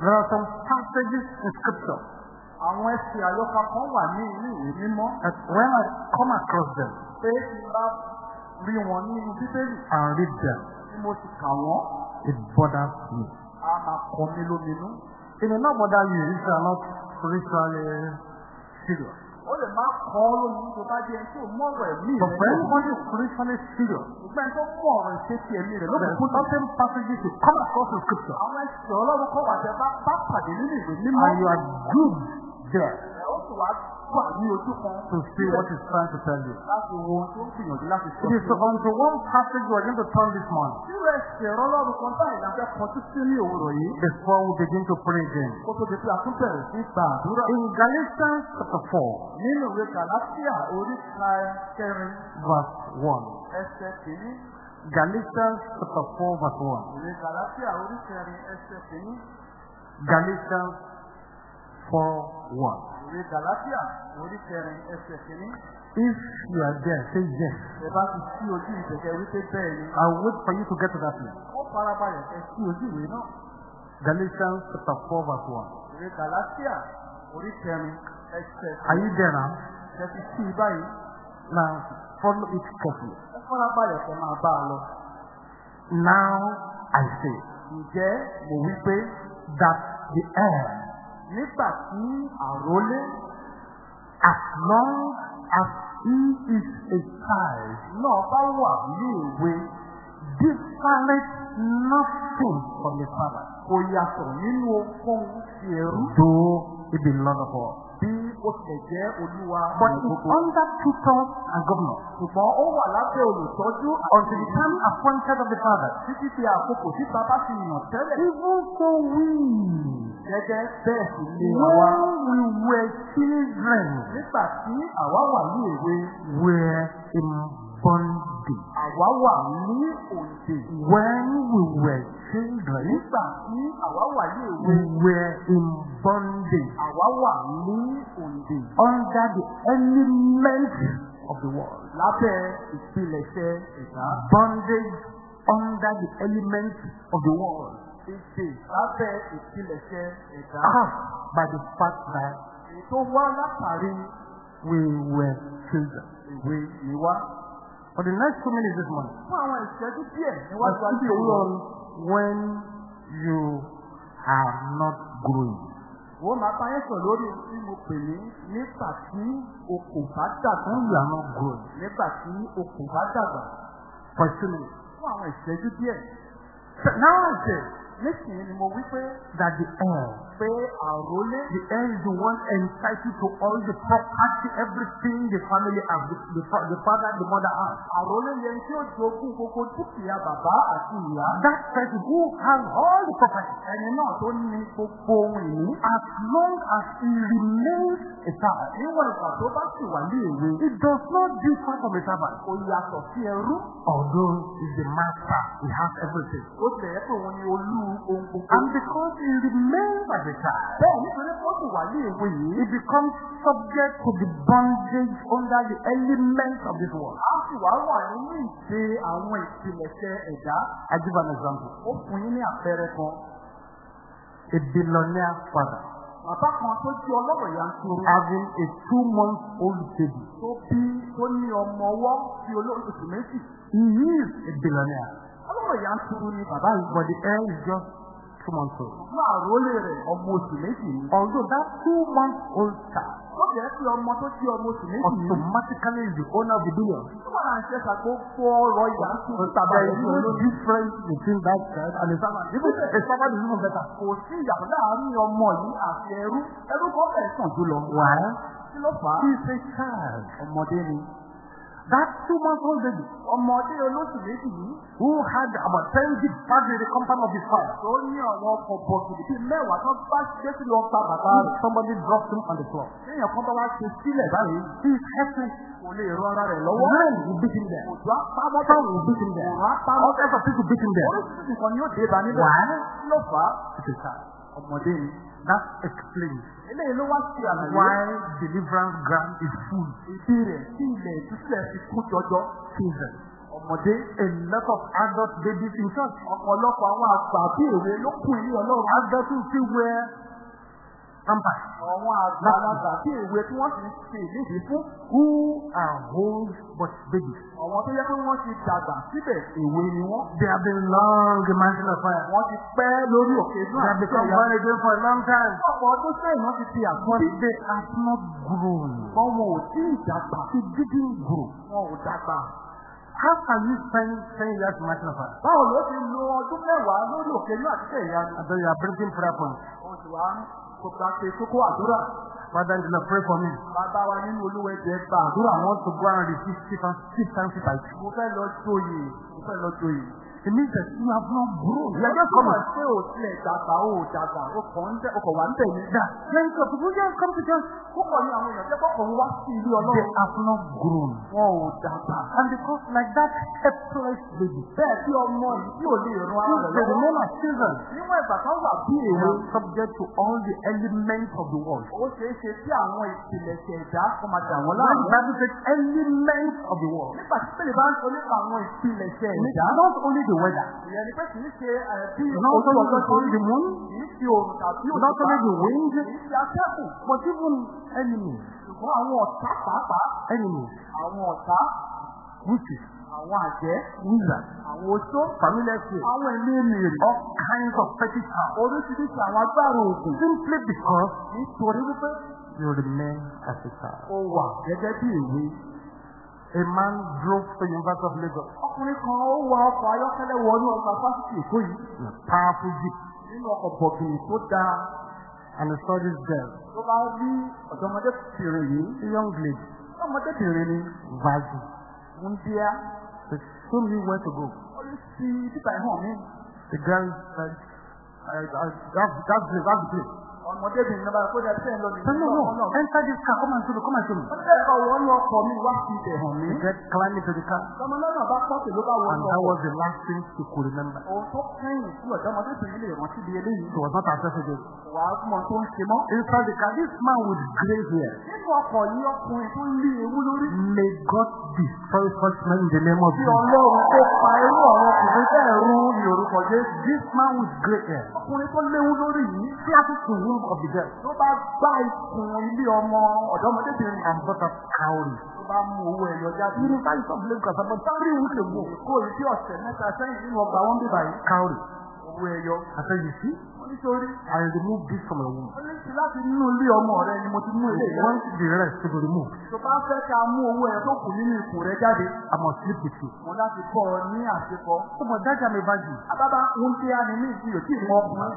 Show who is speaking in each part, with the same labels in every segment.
Speaker 1: There are some passages in scripture
Speaker 2: Àwọn ẹsẹ̀ àyọkà kan wà ní inú ìwé mímọ́
Speaker 1: that when I come across them
Speaker 2: pé bá rí wọn nínú bíbélì
Speaker 1: and read them,
Speaker 2: tí mo sì kà wọ́n,
Speaker 1: it bothers me.
Speaker 2: a máa kọ mí lóminú.
Speaker 1: It may not bother you if not spiritually serious.
Speaker 2: Ó lè má kọ́ ọ́ lóminú tó bá jẹ́ ẹ̀mí rẹ̀
Speaker 1: spiritually serious,
Speaker 2: ọ̀rọ̀ ẹ̀mí rẹ̀
Speaker 1: certain passages come across in scripture
Speaker 2: Àwọn ẹsẹ̀ ọlọ́run kọ́ wà tẹ bá bá pàdé nínú ìwé mímọ́.
Speaker 1: and you are good there
Speaker 2: Ẹ ó sì wá wà ní ojú kan.
Speaker 1: to see what he's trying to tell you.
Speaker 2: Láti wo ohun tó ń gbìyànjú láti sọ.
Speaker 1: It is unto one passage we are going to turn this morning
Speaker 2: Irú ẹsẹ̀ ọlọ́run kan báyìí la fẹ́ kọjú sí ní òwúrọ̀ yìí.
Speaker 1: before we begin to pray again.
Speaker 2: Kó tó di pé a tún bẹ̀rẹ̀ sí gba àdúrà.
Speaker 1: In Galatians chapter 4,
Speaker 2: Nínú ìwé Gàlátíà orí kẹrin
Speaker 1: verse 1.
Speaker 2: ẹsẹ̀ kìíní.
Speaker 1: Galatians chapter 4, verse 1.
Speaker 2: Ìwé Gàlátíà orí kẹrin ẹsẹ̀ kìíní.
Speaker 1: Galatians 4, 1.
Speaker 2: Ìwé Gàlátíà orí kẹrin ẹsẹ̀ kìíní.
Speaker 1: If you are there, say yes.
Speaker 2: Ẹ bá ti sí ojú ìtẹ̀kẹ́ wípé bẹ́ẹ̀ ni.
Speaker 1: I'll wait for you to get to that place.
Speaker 2: Wọ́n farabalẹ̀ ẹ sí ojú ìwé náà.
Speaker 1: Galatians chapter 4, verse 1.
Speaker 2: Ìwé Gàlátíà orí kẹrin ẹsẹ̀
Speaker 1: Are you there now?
Speaker 2: ẹ ti sí i báyìí.
Speaker 1: Now, follow it carefully.
Speaker 2: Ẹ farabalẹ̀ kẹ́ máa bá a lọ.
Speaker 1: Now, I say
Speaker 2: Ǹjẹ́ mo wí pé
Speaker 1: that the heir,
Speaker 2: nígbà tí àrólé
Speaker 1: as long as he is a child,
Speaker 2: náà bá wà ní ìwé
Speaker 1: differeth nothing from the father,
Speaker 2: kò yàtọ̀ nínú ohunkóhun ti ẹrú
Speaker 1: though he be Lord of.
Speaker 2: Bí ó tilẹ̀ jẹ́ olúwa
Speaker 1: But
Speaker 2: gbogbo.
Speaker 1: under tutors and governors
Speaker 2: Ṣùgbọ́n ó wà lábẹ́ olùtọ́jú
Speaker 1: until the time appointed of the father.
Speaker 2: títí di àkókò tí bàbá ti yàn tẹ́lẹ̀.
Speaker 1: Even so we,
Speaker 2: Gẹ́gẹ́ bẹ́ẹ̀ sì ni àwa
Speaker 1: when we were children,
Speaker 2: nígbà tí àwa wà ní èwe
Speaker 1: were in bondage.
Speaker 2: àwa wà ní òǹdè.
Speaker 1: When we were children,
Speaker 2: Nígbà tí àwa wà ní
Speaker 1: we
Speaker 2: èwe
Speaker 1: were in bondage
Speaker 2: àwa wà ní òǹdè.
Speaker 1: under the elements of the world.
Speaker 2: Lábẹ́ ìpilẹ̀ṣẹ̀ ẹ̀dá.
Speaker 1: Bondage under the elements of the world.
Speaker 2: Èdè lábẹ́ ìpilẹ̀ṣẹ̀ ẹ̀dá.
Speaker 1: Caused by the fact that
Speaker 2: tó wá látàrí
Speaker 1: we were children.
Speaker 2: ìwé yìí wá.
Speaker 1: For the next two minutes this morning,
Speaker 2: Fún àwọn ìṣẹ́jú díẹ̀ níwájú àti òwúrọ̀.
Speaker 1: when you are not growing.
Speaker 2: Wọ́n máa bá yẹn sọ lórí tí mo pè ní nígbà tí o kò bá dàgbà.
Speaker 1: When you are not growing.
Speaker 2: Nígbà tí o kò bá dàgbà.
Speaker 1: For two minutes.
Speaker 2: Fún àwọn ìṣẹ́jú díẹ̀.
Speaker 1: Now I say
Speaker 2: Nísìnyí ni mo wí pé
Speaker 1: that the heir,
Speaker 2: pé àrólé
Speaker 1: the is the one entitled to all the property, everything the family has, the, the, the father, the mother has.
Speaker 2: àrólé yẹn tí ó jogún gbogbo dúkìá bàbá àti ìyá.
Speaker 1: That person who has all the property,
Speaker 2: Ẹni náà tó ní gbogbo ohun ìní.
Speaker 1: as long as he remains a child,
Speaker 2: Níwọ̀n ìgbà tó bá sì wà ní èwe.
Speaker 1: it does not differ from a servant.
Speaker 2: Kò yàtọ̀ sí ẹrú.
Speaker 1: Although he's the master, he has everything.
Speaker 2: Ó yẹ pé òun ni olú ohun gbogbo.
Speaker 1: And because he remains as a child,
Speaker 2: Bẹ́ẹ̀ nítorí ó sì wà ní èwe yìí.
Speaker 1: he becomes subject to the bondage under the elements of this world.
Speaker 2: A sì wá wà nínú ìdè àwọn ìpilẹ̀ṣẹ̀ ẹ̀dá.
Speaker 1: I give an example.
Speaker 2: Ó fún yín ní àpẹẹrẹ kan.
Speaker 1: A billionaire father
Speaker 2: Bàbá kan tó jí ọlọ́rọ̀ yanturu.
Speaker 1: having a two month old baby.
Speaker 2: Tó bí tó ní ọmọ ọwọ́ sí olóṣù méjì.
Speaker 1: He is a billionaire,
Speaker 2: Ọlọ́rọ̀ yanturu ni bàbá yìí.
Speaker 1: but the heir is just two months old.
Speaker 2: Fún àrólé rẹ̀ ọmọ oṣù méjì ni.
Speaker 1: Although that two month old child
Speaker 2: Ó jẹ́ pé ọmọ tó jí ọmọ oṣù méjì ni.
Speaker 1: automatically is the owner of the billion.
Speaker 2: Wà láti ṣe ṣàgbófó ọrọ̀.
Speaker 1: There is no difference between that child and a servant. Even a servant is even better.
Speaker 2: Kò sí ìyàtọ̀ láàárín ọmọ yìí àti ẹrú. Ẹrú kan fẹ̀ sàn jùlọ.
Speaker 1: Why?
Speaker 2: Kí ló fà á?
Speaker 1: He is a child.
Speaker 2: Ọmọdé ni.
Speaker 1: That two month old baby
Speaker 2: Ọmọdé olóṣù méjì yìí.
Speaker 1: who had about 10 big bags in the company of his father.
Speaker 2: tó ní àwọn ọkọ̀ bọ̀gìdì bíi mẹ́wàá tó bá ṣe sí lọ gba bàbá rẹ̀.
Speaker 1: Somebody dropped him on the floor.
Speaker 2: Téèyàn kan bá wá ṣe sílẹ̀ báyìí.
Speaker 1: He is helpless.
Speaker 2: Kò lè ran ara rẹ̀ lọ́wọ́.
Speaker 1: Rain will beat him there.
Speaker 2: Òjò apámọ́
Speaker 1: Sun will beat him there.
Speaker 2: Òrùn apámọ́
Speaker 1: All kinds of people beat him there.
Speaker 2: Oríṣiríṣi nǹkan ni ó dé bá níbẹ̀. Kí ló fà á? Ọmọdé ni.
Speaker 1: That explains why deliverance grant is full. Children.
Speaker 2: ọmọdé.
Speaker 1: A lot of adult babies in church.
Speaker 2: ọ̀pọ̀lọpọ̀ àwọn àgbà bí èwe ló kún ilé ọlọ́run.
Speaker 1: Adults still wear pampers.
Speaker 2: àwọn àgbàlagbà bí èwe tí wọ́n ń ṣe ìlédìí fún.
Speaker 1: Who are old but babies.
Speaker 2: àwọn tó yẹ pé wọ́n ti dàgbà síbẹ̀ èwe ni wọ́n.
Speaker 1: They have been long in mountain of fire.
Speaker 2: wọ́n ti pẹ́ lórí òkè
Speaker 1: They
Speaker 2: náà.
Speaker 1: have become born again for a long time.
Speaker 2: ọ̀pọ̀ ọdún sẹ́yìn wọ́n ti
Speaker 1: But
Speaker 2: àkọ́bí.
Speaker 1: they have not grown.
Speaker 2: wọn ò tí ì dàgbà.
Speaker 1: They didn't grow.
Speaker 2: wọn ò dàgbà.
Speaker 1: How can you spend 10 years in mountain of fire?
Speaker 2: báwo ló ti lo ọdún mẹ́wàá lórí òkè náà àti ni.
Speaker 1: And then you are bringing prayer points.
Speaker 2: oṣù wa kò gbà pé kókó àdúrà.
Speaker 1: Father, in the pray for me.
Speaker 2: bàbá wa nínú olúwa ẹ̀jẹ̀ gba àdúrà wọn.
Speaker 1: to go and receive six and six times fight.
Speaker 2: mo fẹ́ lọ joyè mo fẹ́ lọ joyè.
Speaker 1: It means that you have not grown. You are just coming.
Speaker 2: ṣé ò tilẹ̀ dàgbà ó dàgbà ó kàn ń tẹ̀ kàn wá ń tẹ̀ ní.
Speaker 1: That plenty of people just come to church.
Speaker 2: púpọ̀ ní àwọn èèyàn jẹ́ kọ́kọ́ ń wá sí ilé
Speaker 1: They
Speaker 2: ọlọ́run.
Speaker 1: have not grown.
Speaker 2: wọn ò dàgbà.
Speaker 1: And because like that helpless baby,
Speaker 2: bẹ́ẹ̀ tí ọmọ yìí tí ò lè ran ara
Speaker 1: they
Speaker 2: rẹ̀ lọ́wọ́.
Speaker 1: remain as children,
Speaker 2: níwọ̀n ìgbà kan wà bí
Speaker 1: they
Speaker 2: èwe.
Speaker 1: are subject to all the elements of the world.
Speaker 2: ó ṣeé ṣe tí àwọn ìpìlẹ̀ṣẹ̀ ẹ̀dá kó máa dà wọ́n
Speaker 1: When
Speaker 2: láàmú.
Speaker 1: the Bible says elements of the world,
Speaker 2: nígbà tí pèlè bá ń sọ nípa àwọn ìpìlẹ̀ṣẹ̀
Speaker 1: it's
Speaker 2: ẹ̀dá.
Speaker 1: not only the weather,
Speaker 2: ìyẹn ni pé kì í ṣe bí
Speaker 1: only
Speaker 2: ọjọ́ tó rí.
Speaker 1: moon,
Speaker 2: kì í ṣe òrùn tàbí
Speaker 1: not only the wind, but even enemies,
Speaker 2: ṣùgbọ́n àwọn ọ̀tá pàápàá.
Speaker 1: enemies,
Speaker 2: àwọn ọ̀tá.
Speaker 1: witches,
Speaker 2: àwọn àjẹ́. oṣó.
Speaker 1: familiar all kinds of
Speaker 2: òògùn.
Speaker 1: simply because you remain as a child.
Speaker 2: ó wà.
Speaker 1: A man drove to the University of Lagos
Speaker 2: ọkùnrin kan ó wa ọkọ̀ ayọ́kẹ́lẹ́ wọnú ọgbà fásitì èkó yìí.
Speaker 1: a powerful jeep
Speaker 2: nínú ọkọ̀ bọ̀gìnì tó dáa.
Speaker 1: and he saw this girl,
Speaker 2: tó bá rí ọ̀dọ́mọdé bìnrin yìí.
Speaker 1: a young lady,
Speaker 2: ọmọdébìnrin ni.
Speaker 1: virgin.
Speaker 2: ń bíá.
Speaker 1: He told me where to go.
Speaker 2: ó lè fi títà ẹ̀hàn mi.
Speaker 1: The girl said, I, I, that's, that's that's the place.
Speaker 2: Ọmọdébìnrin náà bá kó dá sẹ́yìn
Speaker 1: I said, no, no, enter this car, come and show me, come and show me.
Speaker 2: wọ́n tẹ́ ẹ̀ka wọ́n lọ ọkọ̀ mi wá sí ibẹ̀ hàn mí.
Speaker 1: Into the car
Speaker 2: ọmọ náà bá pọ́ọ̀tì ló bá wọ́n
Speaker 1: and
Speaker 2: lọ
Speaker 1: that
Speaker 2: ọkọ̀.
Speaker 1: was the last thing she could remember.
Speaker 2: ohun tó kẹ́yìn tí ọ̀dọ́mọdébìnrin lè rántí di eléyìí.
Speaker 1: She was not again.
Speaker 2: wà á mọ tó ń ṣe mọ́.
Speaker 1: Inside the car, this man with gray hair,
Speaker 2: nínú ọkọ̀ yìí ọkùnrin tó ń lé ewu lórí.
Speaker 1: may God destroy such men in the name of
Speaker 2: Bí
Speaker 1: Jesus.
Speaker 2: ọlọ́run tó pa irú àwọn ọkùnrin bẹ́ẹ̀ rú ní orúkọ Jésù.
Speaker 1: This man with gray hair,
Speaker 2: Ọkùnrin tó léwu lórí yìí
Speaker 1: classes to him of the girl
Speaker 2: ló bá gbá ikùn ilé ọmọ ọ̀dọ́mọdébìnrin
Speaker 1: and brought up cowrie.
Speaker 2: tó bá mú owó ẹ̀yọ jáde.
Speaker 1: University of Lagos, about three weeks ago,
Speaker 2: Kó o sí ọ̀sẹ̀ mẹ́ta sẹ́yìn nínú ọgbà wọn bíbá yìí.
Speaker 1: cowrie.
Speaker 2: Owó ẹ̀yọ.
Speaker 1: I said,
Speaker 2: ní sórí.
Speaker 1: I removed this from a woman.
Speaker 2: Ó ní sí láti nínú ilé ọmọ rẹ ni mo ti mú ilé ìyá.
Speaker 1: want the rest to be removed.
Speaker 2: Tó bá fẹ́ ká mú owó ẹ̀yọ tó kù nínú ikùn rẹ jáde.
Speaker 1: I must sleep with you.
Speaker 2: Mo láti kọ́ ọ ní àṣepọ̀.
Speaker 1: Oh, but that I'm a virgin.
Speaker 2: Abábá ń tí a ní ní ìsìn yòó tí ì mọ ọkùnrin.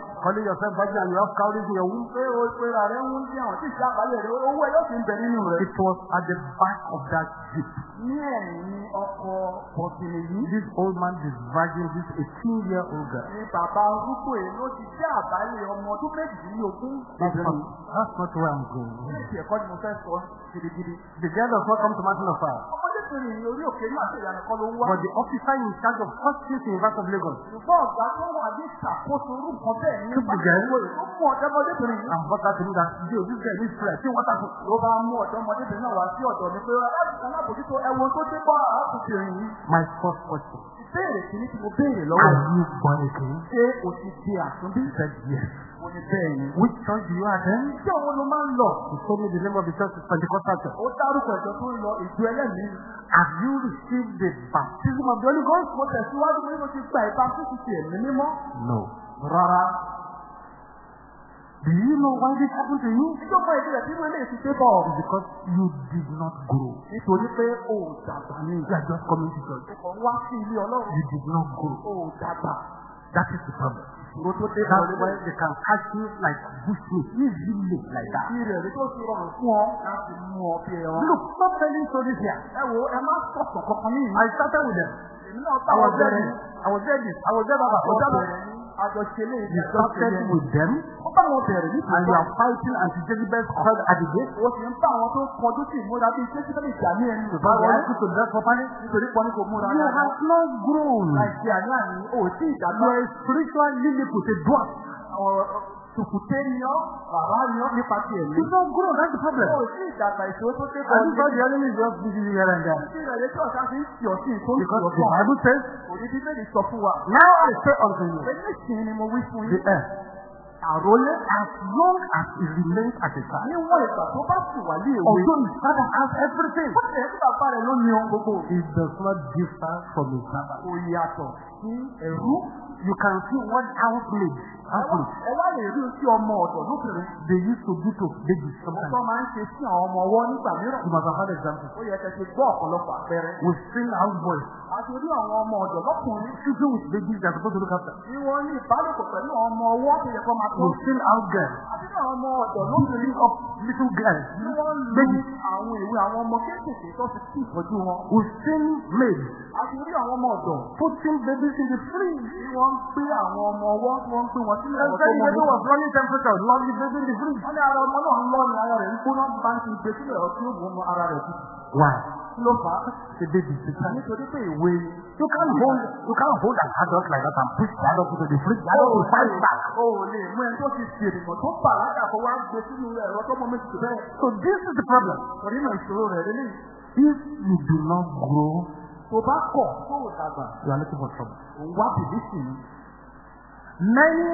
Speaker 1: Virgin and you have cowries in your womb.
Speaker 2: Pé o pé ààrẹ ń tí àwọn tí ìṣe àbálẹ̀ rẹ owó ń bẹ nínú rẹ̀.
Speaker 1: It was at the back of that jeep.
Speaker 2: Ní ẹ̀yìn ọkọ̀ bọ̀sìnì yìí.
Speaker 1: This old man, this virgin, this 18 year old girl.
Speaker 2: Ní bàbá arúgbó yìí ló ti jẹ́ àbálẹ̀ ọmọ ọdún méjìlélógún.
Speaker 1: That's not, that's not where I'm going.
Speaker 2: Ní ìṣe ẹ̀kọ́ ni mo fẹ́ sọ gidigidi.
Speaker 1: The girl does not come to Mountain of Fire.
Speaker 2: Ọmọdékùnrin yìí orí òkè náà ṣe ìyànà kan ló ń wá.
Speaker 1: But the officer in charge of hospital in University of Lagos
Speaker 2: Ṣùgbọ́n ọ̀gá tó wà ní ìṣàkóso orú nǹkan bẹ́ẹ̀ ní
Speaker 1: the girl.
Speaker 2: ó mú
Speaker 1: brought her to me that, "Joe, this girl needs prayer. See what happened?
Speaker 2: Ló bá mú ọ̀dọ́mọdébìnrin náà wá sí ọ̀dọ̀ mi pé alábòjútó ẹ̀wọ̀n tó dé bá arákùnrin yìí.
Speaker 1: My first question.
Speaker 2: Ìbéèrè kìíní tí mo béèrè lọ́wọ́
Speaker 1: Are you born again?
Speaker 2: Ṣé o ti di àtúnbí?
Speaker 1: He said, yes.
Speaker 2: Mo ní bẹ́ẹ̀ ni.
Speaker 1: Which church do you attend?
Speaker 2: Ṣé òun ló máa ń lọ?
Speaker 1: He told me the name of the church is Pentecostal Church.
Speaker 2: Ó dárúkọ ìjọ tó ń lọ ìjọ ẹlẹ́mìí.
Speaker 1: Have you received the baptism of the Holy Ghost?
Speaker 2: Mo tẹ̀síwájú pé mo ti gba ìbá títí ti ẹ̀mí mímọ́.
Speaker 1: No.
Speaker 2: Rárá.
Speaker 1: Do you know why this happened to you?
Speaker 2: Ìjọba ìbílẹ̀ tí mo lè fi dé bọ̀.
Speaker 1: It's because you did not grow.
Speaker 2: Nítorí pé o ò dàgbà ní
Speaker 1: You are just coming to church.
Speaker 2: ìkọ̀ ń wá sí ilé ọlọ́run.
Speaker 1: You did not grow.
Speaker 2: O ò dàgbà.
Speaker 1: That is the problem.
Speaker 2: Ìṣòro tó dé bọ̀
Speaker 1: That's why they can catch you like bushmeat easily like that.
Speaker 2: Ìdí rẹ̀ rí tó ti rọrùn fún ọ láti mú ọ bí ẹran.
Speaker 1: Look, stop telling stories here.
Speaker 2: Ẹ wo ẹ má sọ̀tọ̀ kankan ní ìlú.
Speaker 1: I started with them.
Speaker 2: Èmi náà bá
Speaker 1: I was
Speaker 2: wọn
Speaker 1: there.
Speaker 2: bẹ̀rẹ̀.
Speaker 1: I was there. This. I was there. Baba. I was there. Baba.
Speaker 2: Àjọṣelé
Speaker 1: You started with them
Speaker 2: Ó bá wọn bẹ̀rẹ̀ ní
Speaker 1: and you are fighting anti-Jezebel's called at the gate.
Speaker 2: O sì ń bá àwọn tó kọjú sí ìmúra bíi síbẹ̀ ìjà ní ẹni
Speaker 1: If I
Speaker 2: ìbára
Speaker 1: want you to dress properly,
Speaker 2: nítorí pọ́n kò múra
Speaker 1: you have not grown.
Speaker 2: Láìsí àní àní o
Speaker 1: You
Speaker 2: ìdájọ́
Speaker 1: are a spiritual lilliput, a dwarf.
Speaker 2: Tùkùté ni ọ́, bàbá ni ọ́ nípa ti ẹ̀mí.
Speaker 1: You don't grow, that's the problem.
Speaker 2: Ó sì ìdàgbà ìṣòro tó dé
Speaker 1: I think God the enemy is just busy here and there.
Speaker 2: Kí ìrẹ̀lẹ̀ tí ọ̀sán fi ń tì ọ́ sí ìtò
Speaker 1: Because the Bible says,
Speaker 2: Òní bíbélì sọ fún wa.
Speaker 1: Now I say unto you,
Speaker 2: Pé nísìnyí ni mo wí fún
Speaker 1: the
Speaker 2: yín.
Speaker 1: earth,
Speaker 2: Àrólé
Speaker 1: as long as it remains as a child,
Speaker 2: níwọ̀n ìgbà tó bá sì wà èwe.
Speaker 1: although his father has everything,
Speaker 2: Ó ẹ̀ kí bàbá rẹ̀ ló ní gbogbo.
Speaker 1: it does not differ from his father.
Speaker 2: Kò yàtọ̀ sí ẹ̀rú.
Speaker 1: You can see what housemaid, housemaid,
Speaker 2: Ẹ wá lè rí sí ọmọ ọ̀dọ̀
Speaker 1: they used to do to babies sometimes.
Speaker 2: máa ń ṣe sí àwọn ọmọ ọwọ́ nígbà mìíràn.
Speaker 1: You must have had examples.
Speaker 2: Ó yẹ kẹ́ ṣe gbọ́ ọ̀pọ̀lọpọ̀ àpẹẹrẹ.
Speaker 1: We've seen houseboys
Speaker 2: A ti rí àwọn ọmọ ọ̀dọ̀ lọ́kùnrin
Speaker 1: sleeping with babies they're supposed to look after.
Speaker 2: tí wọ́n ní ìbálòpọ̀ pẹ̀lú ọmọ ọwọ́ tó yẹ kó máa tó.
Speaker 1: We've seen housegirls
Speaker 2: A ti rí àwọn ọmọ ọ̀dọ̀ lóbìnrin
Speaker 1: up little girls,
Speaker 2: tí wọ́n lu àwọn ìwé àwọn ọmọ kéékèèké tó fi kí ìtọ́jú wọn.
Speaker 1: We've seen maids
Speaker 2: A ti rí àwọn ọmọ ọ̀dọ̀
Speaker 1: putting babies in the fridge.
Speaker 2: tí wọ́n ń gbé àwọn ọmọ ọwọ́ tí wọ́n ń wọn
Speaker 1: baby
Speaker 2: wọn.
Speaker 1: was running temperature, the baby in the fridge.
Speaker 2: Wọ́n ní ara ọmọ náà ń lọ ní ara rẹ̀ ń gbóná bá ń
Speaker 1: is You can't hold, you can't hold an adult like that and push the adult into the fridge. The adult will fight back.
Speaker 2: Tó tó tó.
Speaker 1: So this is the problem. If you do not grow,
Speaker 2: Tó bá kọ̀ tó
Speaker 1: you are looking for trouble.
Speaker 2: òun wá bìbí sí i.
Speaker 1: Many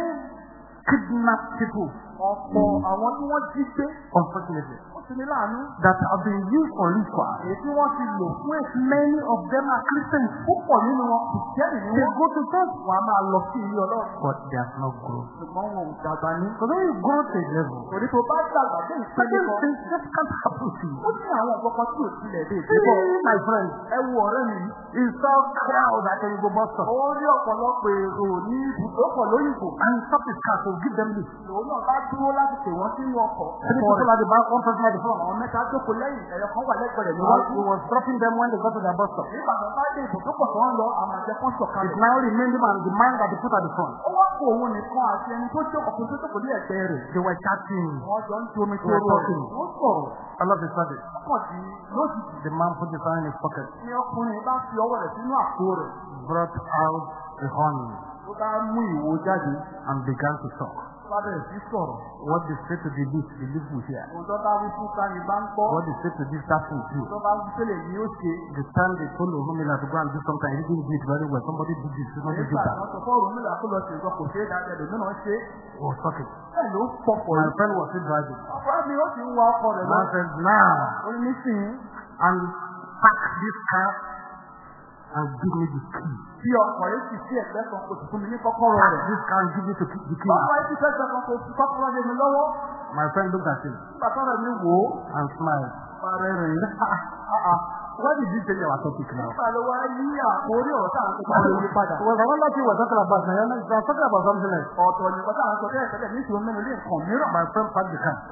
Speaker 1: kidnapped people,
Speaker 2: Ọ̀pọ̀ àwọn tí wọ́n jí gbé,
Speaker 1: unfortunately,
Speaker 2: láàánú.
Speaker 1: that have been used for ritual,
Speaker 2: Èyí tí wọ́n ti lò fún èsì
Speaker 1: many of them are Christians.
Speaker 2: púpọ̀ nínú wọn kì í jẹ́
Speaker 1: They go to church,
Speaker 2: Wọ́n á máa lọ sí ilé ọlọ́run.
Speaker 1: but they have not grown.
Speaker 2: Ṣùgbọ́n wọn ò dàgbà ní.
Speaker 1: So when you grow to a level,
Speaker 2: Torí tó bá dàgbà dé ìpele
Speaker 1: certain
Speaker 2: kan,
Speaker 1: things just can't happen to you.
Speaker 2: ó ní àwọn ọ̀pọ̀pọ̀ tí ò tilẹ̀ dé.
Speaker 1: See, my friend,
Speaker 2: Ẹ wo ọ̀rẹ́ mi
Speaker 1: he saw crowd at the go bus stop.
Speaker 2: Ó rí ọ̀pọ̀lọpọ̀ èrò ní ibùdókọ̀ lóyìnbó.
Speaker 1: And he stopped his car to give them this.
Speaker 2: Òun náà bá dúró láti pè wọ́n sínú ọkọ̀.
Speaker 1: Three people at the back, one person at the front.
Speaker 2: Àwọn mẹ́ta jókòó lẹ́yìn ẹ̀yọ kan wà lẹ́gbẹ̀ẹ́ rẹ̀
Speaker 1: He was,
Speaker 2: níwájú.
Speaker 1: he was dropping them when they got to their bus stop.
Speaker 2: Nígbà tó bá dé ibùdókọ̀ tó ń lọ, àwọn àjẹ kan
Speaker 1: It now remained him and the man that they put at the front.
Speaker 2: Ó wá kó òun nìkan àti ẹni tó jókòó tó jókòó ní ẹ̀gbẹ́ rẹ̀.
Speaker 1: They were chatting.
Speaker 2: Wọ́n jọ ń tó rọ̀.
Speaker 1: talking.
Speaker 2: Wọ́n sọ̀rọ̀.
Speaker 1: Sudden,
Speaker 2: Pọ̀ sí lójijì
Speaker 1: the man put his hand in his pocket,
Speaker 2: ní ọkùnrin bá fi ọwọ́ rẹ̀ sínú àpò rẹ̀.
Speaker 1: brought out the honey,
Speaker 2: Ó bá mú ìwo jáde.
Speaker 1: and began to talk.
Speaker 2: Ó bá bẹ̀rẹ̀ sí sọ̀rọ̀.
Speaker 1: What they say to the leaf, the leaf will hear.
Speaker 2: Òun tó bá wí fún Sani bá ń gbọ́.
Speaker 1: What they say to this, that will do.
Speaker 2: Tó bá wí sílẹ̀ yìí ó ṣe.
Speaker 1: The time they told Orumila to go and do something, he didn't do it very well. Somebody did this, somebody did that.
Speaker 2: nígbà tó lọ sí kò dáadáa ṣe.
Speaker 1: Was talking.
Speaker 2: Bẹ́ẹ̀ ló pọ̀pọ̀
Speaker 1: My
Speaker 2: yìí.
Speaker 1: friend was still driving.
Speaker 2: Ọ̀pọ̀ mi ó ti ń wa ọkọ̀ rẹ̀ lọ.
Speaker 1: Man said, now,
Speaker 2: Ó ní nísìnyí.
Speaker 1: and pack this car and give me the key.
Speaker 2: Bí yìí ti sí ẹ̀gbẹ́ kan kò sì fún mi ní kọ́kọ́rọ́ rẹ̀.
Speaker 1: this car and give me the key.
Speaker 2: Yìí ti fẹ́ gbẹ́ kan kò sí kọ́kọ́rọ́ lé mi lọ́wọ́.
Speaker 1: My friend looked at him
Speaker 2: tó rẹ̀ mi wò ó.
Speaker 1: and smiled.
Speaker 2: Máa rẹ̀ rìn.
Speaker 1: Why did you change our topic now?
Speaker 2: Wá yí àkórí ọ̀rọ̀ tá à ń sọ pàdé orí padà.
Speaker 1: Was another thing we're talking about. Now you're not- you're talking about something else.
Speaker 2: Ọ̀tọ̀ nìkan tá à ń sọ tẹ́lẹ̀ tẹ́lẹ̀ ní ìṣòro mẹ́rin lé nǹkan mìíràn.
Speaker 1: My friend car.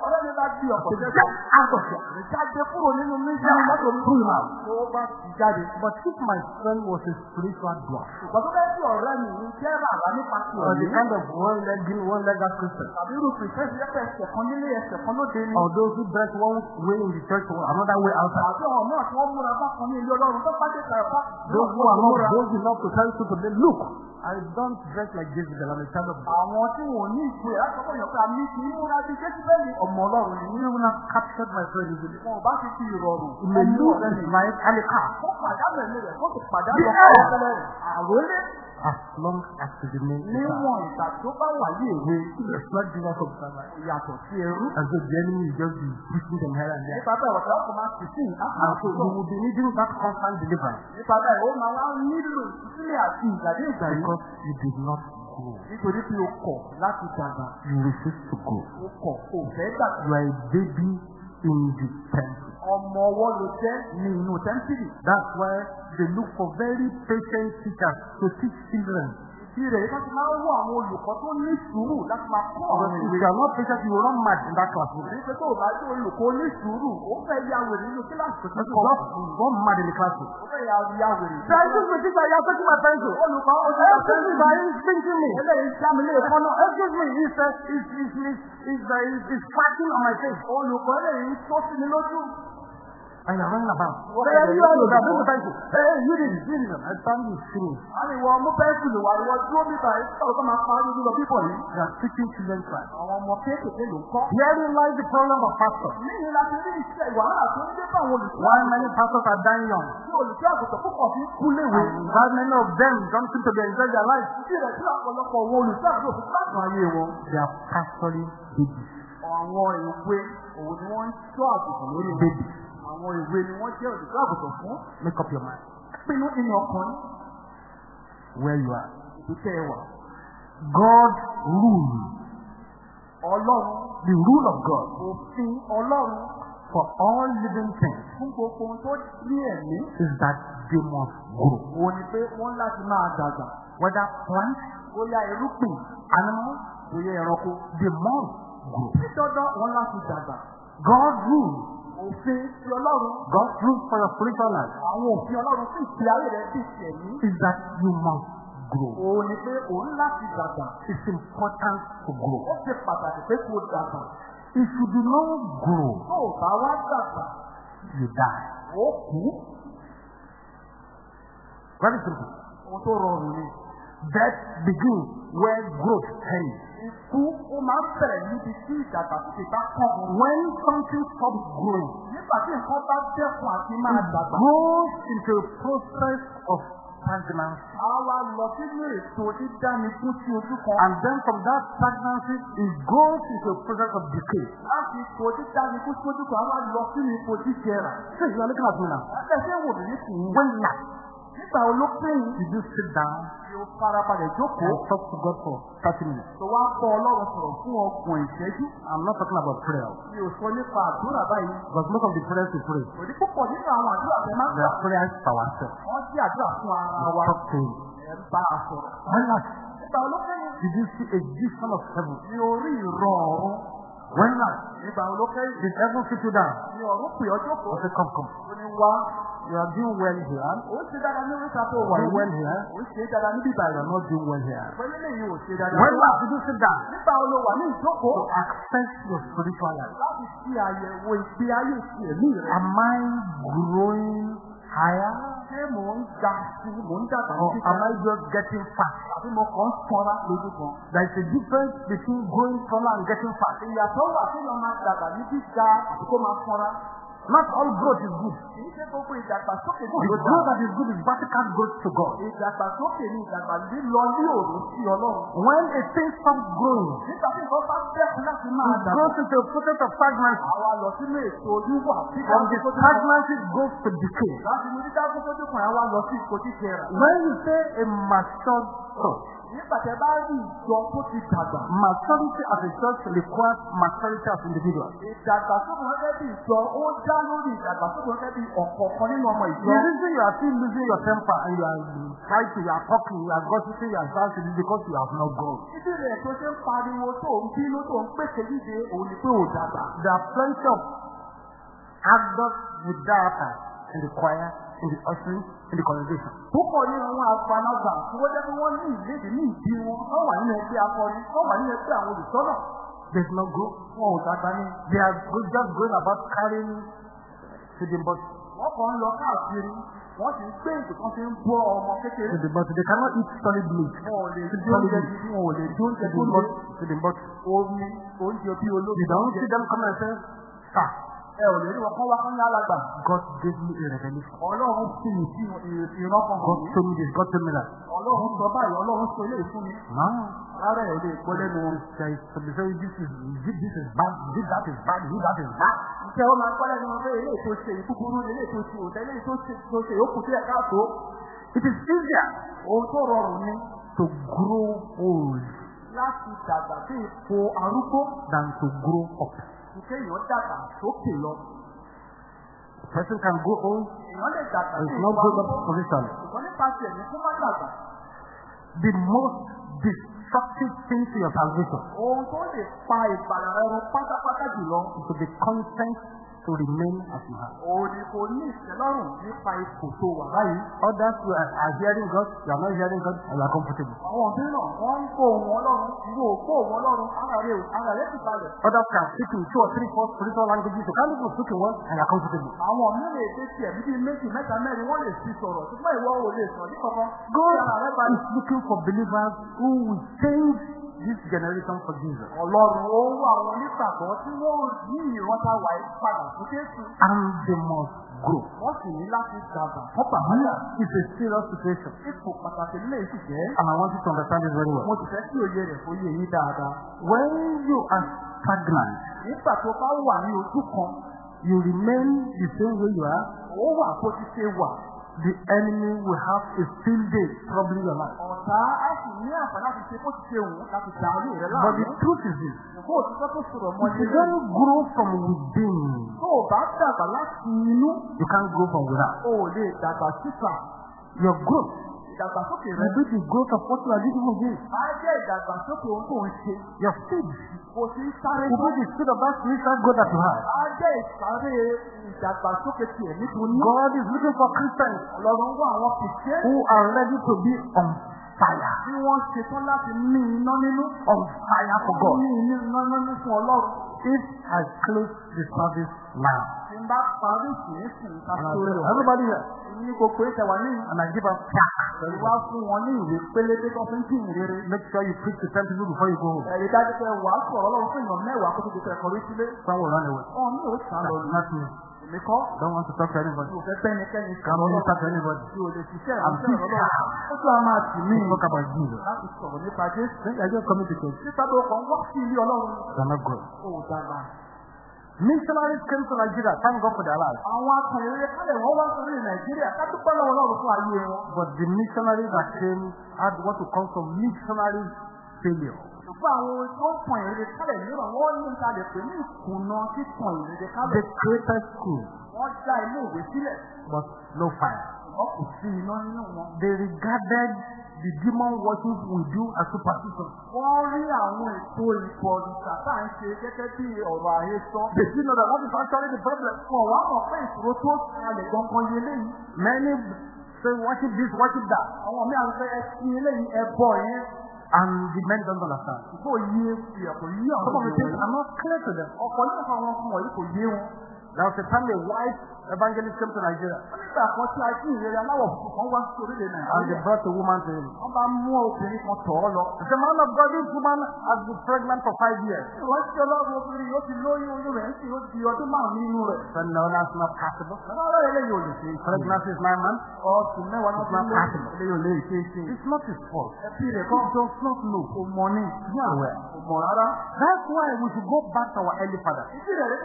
Speaker 2: Ọ̀rẹ́ mi bá gbé ọkọ̀ jẹ́
Speaker 1: out of here.
Speaker 2: jáde kúrò nínú méjì
Speaker 1: Get
Speaker 2: mọ́tò mi.
Speaker 1: Pull him out.
Speaker 2: Ó bá ti jáde.
Speaker 1: But if my friend was a spiritual dwarf,
Speaker 2: Ṣùgbọ́n tó bẹ́ẹ̀ sí ọ̀rẹ́ mi ní jẹ́ bàbá nípa ti
Speaker 1: or the
Speaker 2: ọ̀rẹ́.
Speaker 1: kind of one-legged, one-legged Christian,
Speaker 2: Tàbí irú pìrìsẹ́sì lẹ́pẹ̀ ẹsẹ̀ kan nílé ẹsẹ̀ kan lóde ni.
Speaker 1: or those who dress one way in the church, another way outside,
Speaker 2: Àti ọ̀hún náà tí wọ́n múra ní
Speaker 1: those who are not bold enough to tell people, they look, I don't dress like Jezebel, I'm a child of God.
Speaker 2: Àwọn tí wọn ní ìgboyà láti ọkọ̀ yàn pé àmì kì í múra bí Jésìbẹ́lì ọmọ ọlọ́run ni.
Speaker 1: Even have captured my friend easily.
Speaker 2: Wọn ò bá ti fi ìrọ̀rùn.
Speaker 1: He may lose his life and a car.
Speaker 2: Ó pàdánù ẹ̀mí rẹ̀, ó sì pàdánù ọkọ̀ rẹ̀. Àrólé
Speaker 1: As long as a child.
Speaker 2: níwọ̀n ìgbà tó bá wà ní èwe
Speaker 1: It's not Jesus of Sabbath.
Speaker 2: yàtọ̀ sí ẹrú.
Speaker 1: And so the enemy will just be pushing them here and there.
Speaker 2: Nípa bẹ́ẹ̀ ọ̀sẹ̀ ọkọ̀ máa sì sí
Speaker 1: And so you will be needing that constant deliverance
Speaker 2: Nípa bẹ́ẹ̀ ó máa wá nílò ìsílẹ̀ àti ìgbàdé ìgbà yìí.
Speaker 1: because you did not grow.
Speaker 2: Nítorí pé o kọ̀ láti dàgbà.
Speaker 1: You refuse to grow.
Speaker 2: O kọ̀ o fẹ́ dàgbà.
Speaker 1: You are a baby in the temple.
Speaker 2: Ọmọ ọwọ́ ló jẹ́ ní inú tẹ́ńtìlì.
Speaker 1: That's why they look for very patient teachers to teach children.
Speaker 2: Ìdí rẹ̀ yìí ti máa ń wọ àwọn olùkọ́ tó ní sùúrù láti máa kọ́ àwọn
Speaker 1: Because if
Speaker 2: ìwé.
Speaker 1: you are not patient, you will run mad in that classroom.
Speaker 2: Èyí pé tó o bá jẹ́ olùkọ́ ní sùúrù, ó fẹ́ ya wèrè nínú kíláàsì tó ti kọ́.
Speaker 1: run mad in the classroom.
Speaker 2: Ó fẹ́ ya ya wèrè.
Speaker 1: Sir, excuse me, teacher, you are taking my pencil.
Speaker 2: Olùkọ́ ó ti
Speaker 1: Excuse me, sir, he's pinching me.
Speaker 2: Eléyìí já mi lé fọ́nà.
Speaker 1: Excuse me, uh, he's, he's, he's, he's, uh, he's, he's scratching on my face.
Speaker 2: Olùkọ́ eléyìí tó sí mi lójú.
Speaker 1: Hey,
Speaker 2: are
Speaker 1: you
Speaker 2: you
Speaker 1: are
Speaker 2: doing?
Speaker 1: the bring the pencil. Hey, you did it, you did it. I stand you through.
Speaker 2: a ní ìwọ mú pẹ́ńsìlì wá ìwọ dúró níta yìí sọ̀rọ̀ tó máa parí lílọ bíbọ̀ yìí.
Speaker 1: They are teaching children right.
Speaker 2: àwọn ọmọ kéékèèké ló ń kọ́.
Speaker 1: Herein lies the problem of pastors.
Speaker 2: níyìn la ti iṣẹ́ wàhálà tó ń dé bá àwọn olùkọ́.
Speaker 1: Why many pastors are dying young?
Speaker 2: tí olùkọ́ àgùntàn púpọ̀ fi ń kú léwe.
Speaker 1: And why many of them don't seem to be enjoying their life?
Speaker 2: ìdí rẹ̀ tí ọ̀pọ̀lọpọ̀ wọn olùkọ́ àgùntàn fi gbádùn ayé wọn.
Speaker 1: They are pastoring babies.
Speaker 2: àwọn ìwé òun ni wọ́n ń ṣọ́ àgùntàn lórí.
Speaker 1: Babies.
Speaker 2: Àwọn ìwé ni wọ́n jẹ́ olùkọ́ àgùntàn fún.
Speaker 1: Make up your mind
Speaker 2: pinnu inú ọkàn
Speaker 1: where you are.
Speaker 2: ìdíkẹ́ ẹwà.
Speaker 1: God rule.
Speaker 2: ọlọ́run
Speaker 1: The rule of God
Speaker 2: òfin ọlọ́run
Speaker 1: for all living things
Speaker 2: fún gbogbo ohun tó ní ẹ̀mí.
Speaker 1: is that they must grow.
Speaker 2: òun ni pé wọ́n láti máa dàgbà.
Speaker 1: Whether plants,
Speaker 2: bóyá irúgbìn
Speaker 1: animals,
Speaker 2: bóyá ẹranko.
Speaker 1: they must grow.
Speaker 2: títọ́dọ̀ wọn láti dàgbà.
Speaker 1: God rule.
Speaker 2: Òfin ti ọlọ́run.
Speaker 1: God rule for your spiritual life
Speaker 2: àwọn òfin ọlọ́run sí ìpè ayé rẹ̀ sí ìpè ẹ̀mí.
Speaker 1: is that you must grow.
Speaker 2: òun ni pé òun láti dàgbà.
Speaker 1: It's important to grow.
Speaker 2: ó ṣe pàtàkì pé kó dàgbà.
Speaker 1: If you do not grow,
Speaker 2: tó o bá wá dàgbà
Speaker 1: you die.
Speaker 2: ó kú.
Speaker 1: Very simple.
Speaker 2: ohun tó rọrùn ni.
Speaker 1: Death begins where growth ends.
Speaker 2: ikú ó máa ń bẹ̀rẹ̀ níbi tí ìdàgbàsókè bá kàn.
Speaker 1: When something stops growing,
Speaker 2: nígbà tí nǹkan bá dẹ́kun àti máa dàgbà.
Speaker 1: goes into a process of stagnancy.
Speaker 2: a wá lọ sínú ètò dídáni fún sí ojú kan.
Speaker 1: And then from that stagnancy, it goes into a process of decay.
Speaker 2: láti ipò dídáni fún sí ojú kan a wá lọ sínú ipò jíjẹrà.
Speaker 1: So you are looking at me now.
Speaker 2: ẹsẹ̀ wò mí nísìnyí.
Speaker 1: When last
Speaker 2: nígbà olókèyìn
Speaker 1: did you sit down
Speaker 2: ó farabalẹ̀ jókòó.
Speaker 1: and talk to God for 30 minutes?
Speaker 2: tó wá bọ́ ọlọ́run sọ̀rọ̀ fún ọgbọ̀n ìṣẹ́jú.
Speaker 1: I'm not talking about prayer.
Speaker 2: mi ò sọ nípa àdúrà báyìí.
Speaker 1: Because most of the prayers we pray,
Speaker 2: òní púpọ̀ nínú àwọn àdúrà tẹ máa ń gbà.
Speaker 1: are prayers for ourselves.
Speaker 2: wọ́n sí àdúrà fún ara wa.
Speaker 1: Talk to Him.
Speaker 2: ẹ̀ bá a sọ̀rọ̀.
Speaker 1: When last
Speaker 2: nígbà olókèyìn
Speaker 1: did you see a vision of heaven?
Speaker 2: ní orí ìrọ̀ ọ̀run.
Speaker 1: When last
Speaker 2: nígbà olókèyìn
Speaker 1: did heaven sit you down?
Speaker 2: ní ọ̀run pè ọ́ jókòó.
Speaker 1: I said, come, come.
Speaker 2: ó ní wá.
Speaker 1: You are doing well here.
Speaker 2: ó ṣe dáadáa ní oríta tó
Speaker 1: You
Speaker 2: wà yìí.
Speaker 1: well here.
Speaker 2: ó ṣe dáadáa níbí
Speaker 1: You
Speaker 2: ìbàdàn.
Speaker 1: are not doing well here.
Speaker 2: pẹ̀lú eléyìí ò ṣe dáadáa.
Speaker 1: When last did you sit down
Speaker 2: nígbà wo lo wà ní ìjókòó.
Speaker 1: to access your spiritual life?
Speaker 2: láti ṣe àyẹ̀wò ìgbé ayé ti ẹ̀mí rẹ̀.
Speaker 1: Am I growing higher
Speaker 2: ṣé mò ń ga sí mò ń dàgbà
Speaker 1: or
Speaker 2: sí
Speaker 1: am I just getting fat?
Speaker 2: àbí mo kàn ń lójú kan.
Speaker 1: There is a difference between growing taller and getting fat.
Speaker 2: ìyàtọ̀ wà kí lọ máa dàgbà ní gíga àti kó máa sanra.
Speaker 1: Not all growth is good. The growth that is good is vertical growth to God. When a thing stops growing, it goes into a process of stagnancy. From the stagnancy goes to decay. When you say a matured church,
Speaker 2: nígbà tẹ bá rí ìjọ tó ti dàgbà.
Speaker 1: maturity as a church requires maturity as individuals.
Speaker 2: ìdàgbàsókè gẹ́gẹ́ bí ìjọ ó dá lórí ìdàgbàsókè gẹ́gẹ́ bí ọ̀kọ̀ọ̀kan nínú ọmọ ìjọ.
Speaker 1: The reason you are still losing your temper and you are fighting, you are talking, you are gossiping, you are shouting is because you have not grown.
Speaker 2: Títí rẹ̀ tó ṣe ń pariwo tó ń bínú tó ń pèsè líle òun ni pé ò dàgbà.
Speaker 1: There are plenty of adults with diapers in the choir, in the ushering, in the congregation.
Speaker 2: Púpọ̀ nínú àwọn àgbàlagbà tí wọ́n jẹ́ pé wọ́n ní ìlédè ní ìdí wọn, wọ́n wà nínú ẹgbẹ́ akọrin, wọ́n wà nínú ẹgbẹ́ àwọn olùsọ́nà.
Speaker 1: There's no growth.
Speaker 2: Wọn ò dàgbà ní.
Speaker 1: They are just going about carrying feeding bottles.
Speaker 2: Wọ́n kàn ń lọ káàkiri, wọ́n sì ń ìpè kan fi ń bọ́ ọmọ kékeré.
Speaker 1: Feeding bottles. They cannot eat solid meat.
Speaker 2: Wọn ò lè
Speaker 1: Feeding
Speaker 2: oúnjẹ gidi, wọn ò lè dí oúnjẹ tó
Speaker 1: Feeding
Speaker 2: le.
Speaker 1: bottles. Feeding bottles.
Speaker 2: Omi, oúnjẹ bí olóògbé.
Speaker 1: You don't see them come and say, Sir,
Speaker 2: Ẹ ò lè rí wọn kán wá kán ní alàgbà.
Speaker 1: God gave me a revelation.
Speaker 2: Ọlọ́run fi ìsí ìran kan
Speaker 1: God told me this. God told me that.
Speaker 2: Ọlọ́run sọ báyìí, Ọlọ́run sọ ilé ìfún mi.
Speaker 1: No.
Speaker 2: Rárá ẹ̀ lè gbọ́ lẹ́nu wọn.
Speaker 1: Be saying this is this, this is bad, this that is bad, this that is bad.
Speaker 2: Ìṣẹ́ wọn máa gbọ́dọ̀ ní wọn pé ilé ètò ṣe ìkúburú ilé ètò ṣe òtẹ́ ṣe tó ṣe sí ẹ̀ka àtó.
Speaker 1: It is easier
Speaker 2: Ohun tó rọrùn ni
Speaker 1: to grow old
Speaker 2: láti dàgbà sí ipò arúgbó
Speaker 1: than to grow up.
Speaker 2: Ìṣe èèyàn dàgbà sókè lọ.
Speaker 1: Person can
Speaker 2: lè dàgbà
Speaker 1: and is not grow up
Speaker 2: dàgbà.
Speaker 1: The most destructive thing to your salvation
Speaker 2: Ohun tó lè pa ìgbàlà rẹ pátápátá jùlọ
Speaker 1: is to be content to remain as you are.
Speaker 2: Òní kò ní ìtẹ́lọ́rùn nípa ipò tó wà báyìí.
Speaker 1: Others who are, are hearing God, you are not hearing God, and you are comfortable.
Speaker 2: Àwọn mìíràn wọ́n ń kó ohun ọlọ́run, ìwé òkú ohun ọlọ́run, ara rẹ̀ ara rẹ̀ ti balẹ̀.
Speaker 1: Others can speak in two or three, four spiritual languages. You can't even speak in one, and you are comfortable.
Speaker 2: Àwọn mìíràn èdè ti ẹ̀mí bíi méjì mẹ́ta mẹ́rin wọ́n lè fi sọ̀rọ̀ ṣùgbọ́n ìwọ ò lè sọ̀rọ̀ ní kankan.
Speaker 1: God is looking for believers who will change this generation for Jesus.
Speaker 2: Ọlọ́run ó ń wá àwọn onígbàgbọ́ tí wọ́n ní ìrántá wà padà fún Jésù.
Speaker 1: And they must grow.
Speaker 2: Wọ́n sì ní láti dàgbà.
Speaker 1: It's a serious situation.
Speaker 2: Ipò pàtàkì yìí sì jẹ́.
Speaker 1: And I want you to understand this very well.
Speaker 2: Mo sì fẹ́ kí òye rẹ̀ kó yé yín dáadáa.
Speaker 1: When you are stagnant,
Speaker 2: Nígbà tó bá wà ní ojú kan,
Speaker 1: you remain the same way you are,
Speaker 2: ó wà bó ti ṣe wà.
Speaker 1: The enemy will have a field day troubling your life.
Speaker 2: Ọ̀tá á sì ní àǹfààní láti ṣe bó ti ṣe wù ú láti dà orí rẹ̀
Speaker 1: But the truth is this.
Speaker 2: Sọ̀rọ̀ mọ́
Speaker 1: If you don't grow from within,
Speaker 2: tó o bá dàgbà láti inú,
Speaker 1: you can't grow from without.
Speaker 2: o ò lè dàgbà síta.
Speaker 1: Your growth
Speaker 2: Ìdàgbàsókè rẹ̀
Speaker 1: be the growth of what you are doing today.
Speaker 2: á jẹ́ ìdàgbàsókè ohun tó ń ṣe.
Speaker 1: Your speed
Speaker 2: Kò sí sáré tó.
Speaker 1: be the speed of that spiritual growth that you have.
Speaker 2: Á jẹ́ ìsáré ìdàgbàsókè ti ẹ̀mí tó ní.
Speaker 1: God is looking for Christians
Speaker 2: Ọlọ́run wá àwọn kìsẹ́
Speaker 1: who are ready to be on fire.
Speaker 2: tí wọ́n ṣetán láti ní iná nínú.
Speaker 1: On fire for God.
Speaker 2: Ní iná nínú fún Ọlọ́run.
Speaker 1: If I close the service now,
Speaker 2: bá parí ìsìn ká
Speaker 1: and I
Speaker 2: tó
Speaker 1: say,
Speaker 2: rẹ̀.
Speaker 1: everybody here,
Speaker 2: Ní gbogbo ìtẹ̀wá ní
Speaker 1: and I give a plaque,
Speaker 2: Pẹ̀lú wá fún wọn ní ìwé pélébé tó fi ń tì rere.
Speaker 1: make sure you preach to 10 people before you go home.
Speaker 2: Ẹ̀rí dájú pé wà á sọ̀rọ̀ lọ́wọ́ fún èèyàn mẹ́wàá kó tó di kẹ̀kọ́ rí sílé.
Speaker 1: Will run away.
Speaker 2: Wọ́n ní òun sàn lọ
Speaker 1: not me.
Speaker 2: Èmi kọ́.
Speaker 1: Don't want to talk to anybody.
Speaker 2: Ò fẹ́ bẹ́nikẹ́ni
Speaker 1: Can only talk to anybody.
Speaker 2: O lè ṣiṣẹ́ ọlọ́run.
Speaker 1: proud
Speaker 2: Ó tún á máa tì mí
Speaker 1: talk about Jesus.
Speaker 2: láti sọ̀rọ̀ nípa Jésù.
Speaker 1: To church.
Speaker 2: Nípa tó kàn wá sí ilé ọlọ́run.
Speaker 1: Not good.
Speaker 2: Ó dára.
Speaker 1: Missionaries came to Nigeria. Thank God for their lives.
Speaker 2: Àwọn akọ̀yẹ̀rẹ̀ kálẹ̀ wọ́n wá sórí Nàìjíríà ká dúpẹ́ lọ́wọ́ ọlọ́run fún ayé wọn.
Speaker 1: But the missionaries that came had what we call some missionary failure.
Speaker 2: Ṣùgbọ́n àwọn tó ń pọ̀n ìrere kálẹ̀ mìíràn wọ́n ní nǹkan lè pè ní ìkùnà títàn ìrere
Speaker 1: They
Speaker 2: kálẹ̀.
Speaker 1: created school,
Speaker 2: Wọ́n dá ilé ìwé sílẹ̀.
Speaker 1: but no fire.
Speaker 2: Wọ́n kò sí iná nínú wọn.
Speaker 1: They regarded the demon worship we do as superstition.
Speaker 2: Wọ́n rí àwọn ètò ìbọ̀dùsà tá à ń ṣe gẹ́gẹ́ bí ọ̀rọ̀ àhesọ.
Speaker 1: They didn't know that that is actually the problem.
Speaker 2: Wọ́n wá mọ̀ pé ìṣòro tó kalẹ̀ gangan yé léyìí.
Speaker 1: Many say worship this, worship that.
Speaker 2: Àwọn mí àwọn fẹ́ ẹsìn eléyìí ẹbọ yẹn.
Speaker 1: And the men don't understand.
Speaker 2: Ìgbó yé ìyàpọ̀ yí àwọn
Speaker 1: Some of the things are not clear to them.
Speaker 2: Ọ̀pọ̀ nínú àwọn ọkùnrin wọ̀nyí kò yé wọn.
Speaker 1: There was a time a white evangelist came to Nigeria
Speaker 2: Wọ́n nígbà kan tí a jí ìrere aláwọ̀ funfun kan wá sí orílẹ̀
Speaker 1: and they brought a woman to him.
Speaker 2: Wọ́n bá mú obìnrin kan tọ̀ ọ́ lọ.
Speaker 1: He said, man of God, this woman has been pregnant for five years.
Speaker 2: Wọ́n ṣe ọlọ́run obìnrin yóò ti lóyún oyún rẹ̀ ń sì ó di ọdún márùn-ún nínú rẹ̀.
Speaker 1: I said, no, that's not possible.
Speaker 2: Rárá eléyìí ò lè ṣe é.
Speaker 1: Pregnancy is nine months.
Speaker 2: Ọ̀sùn mẹ́wàá náà
Speaker 1: It's not
Speaker 2: lóyún.
Speaker 1: possible.
Speaker 2: Eléyìí ò lè ṣe é ṣe.
Speaker 1: It's not his fault.
Speaker 2: Ẹbí rẹ̀
Speaker 1: He does not know.
Speaker 2: kò mọ̀ ní.
Speaker 1: Be aware.
Speaker 2: Kò mọ̀ rárá.
Speaker 1: That's why we should go back to our early fathers.
Speaker 2: Ìdí rẹ̀ ló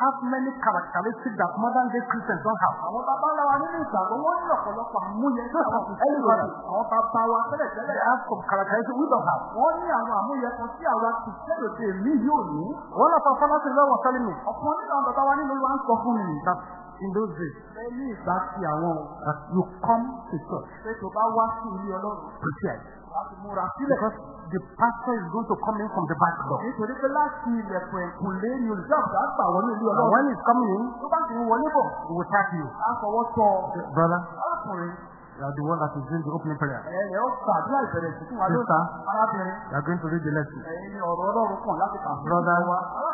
Speaker 1: have many characteristics that modern day Christians don't have.
Speaker 2: Àwọn bàbá ńlá wa nínú ìgbàgbọ́ wọ́n ní ọ̀pọ̀lọpọ̀ àmúyẹ tí àwọn lò ní. Àwọn bàbá wa tẹ́lẹ̀ tẹ́lẹ̀.
Speaker 1: have some characteristics we don't have.
Speaker 2: Wọ́n ní àwọn àmúyẹ kan tí àwa kò sẹ́lò tè mí yóò ní.
Speaker 1: Our fathers in law was telling me
Speaker 2: Ọ̀pọ̀ nínú àwọn bàbá wa nínú wa ń sọ fún mi.
Speaker 1: in those days
Speaker 2: Ẹ ní ìgbà tí àwọn
Speaker 1: you come to church
Speaker 2: Pé tó bá wá sí ilé ọlọ́run. sílẹ̀.
Speaker 1: Because the pastor is going to come in from the back door.
Speaker 2: Nítorí pé láti ilẹ̀kùn ẹ̀kúnlé ni olùdáàbò àgbà wọlé ilé ọlọ́run.
Speaker 1: when he's coming in,
Speaker 2: Tó bá ti ń wọlé bọ̀,
Speaker 1: he will tap you.
Speaker 2: á fọwọ́ tọ́ ọ.
Speaker 1: Brother,
Speaker 2: Arákùnrin,
Speaker 1: you are the one that is doing the opening prayer.
Speaker 2: ẹ̀yẹ ó gbàdúrà ìbẹ̀rẹ̀ sí fún wa lónìí.
Speaker 1: Sister.
Speaker 2: Arábìnrin,
Speaker 1: You are going to read the lesson.
Speaker 2: ẹ̀yin ni ọ̀rọ̀ ọlọ́run kàn láti kà fún
Speaker 1: Brother.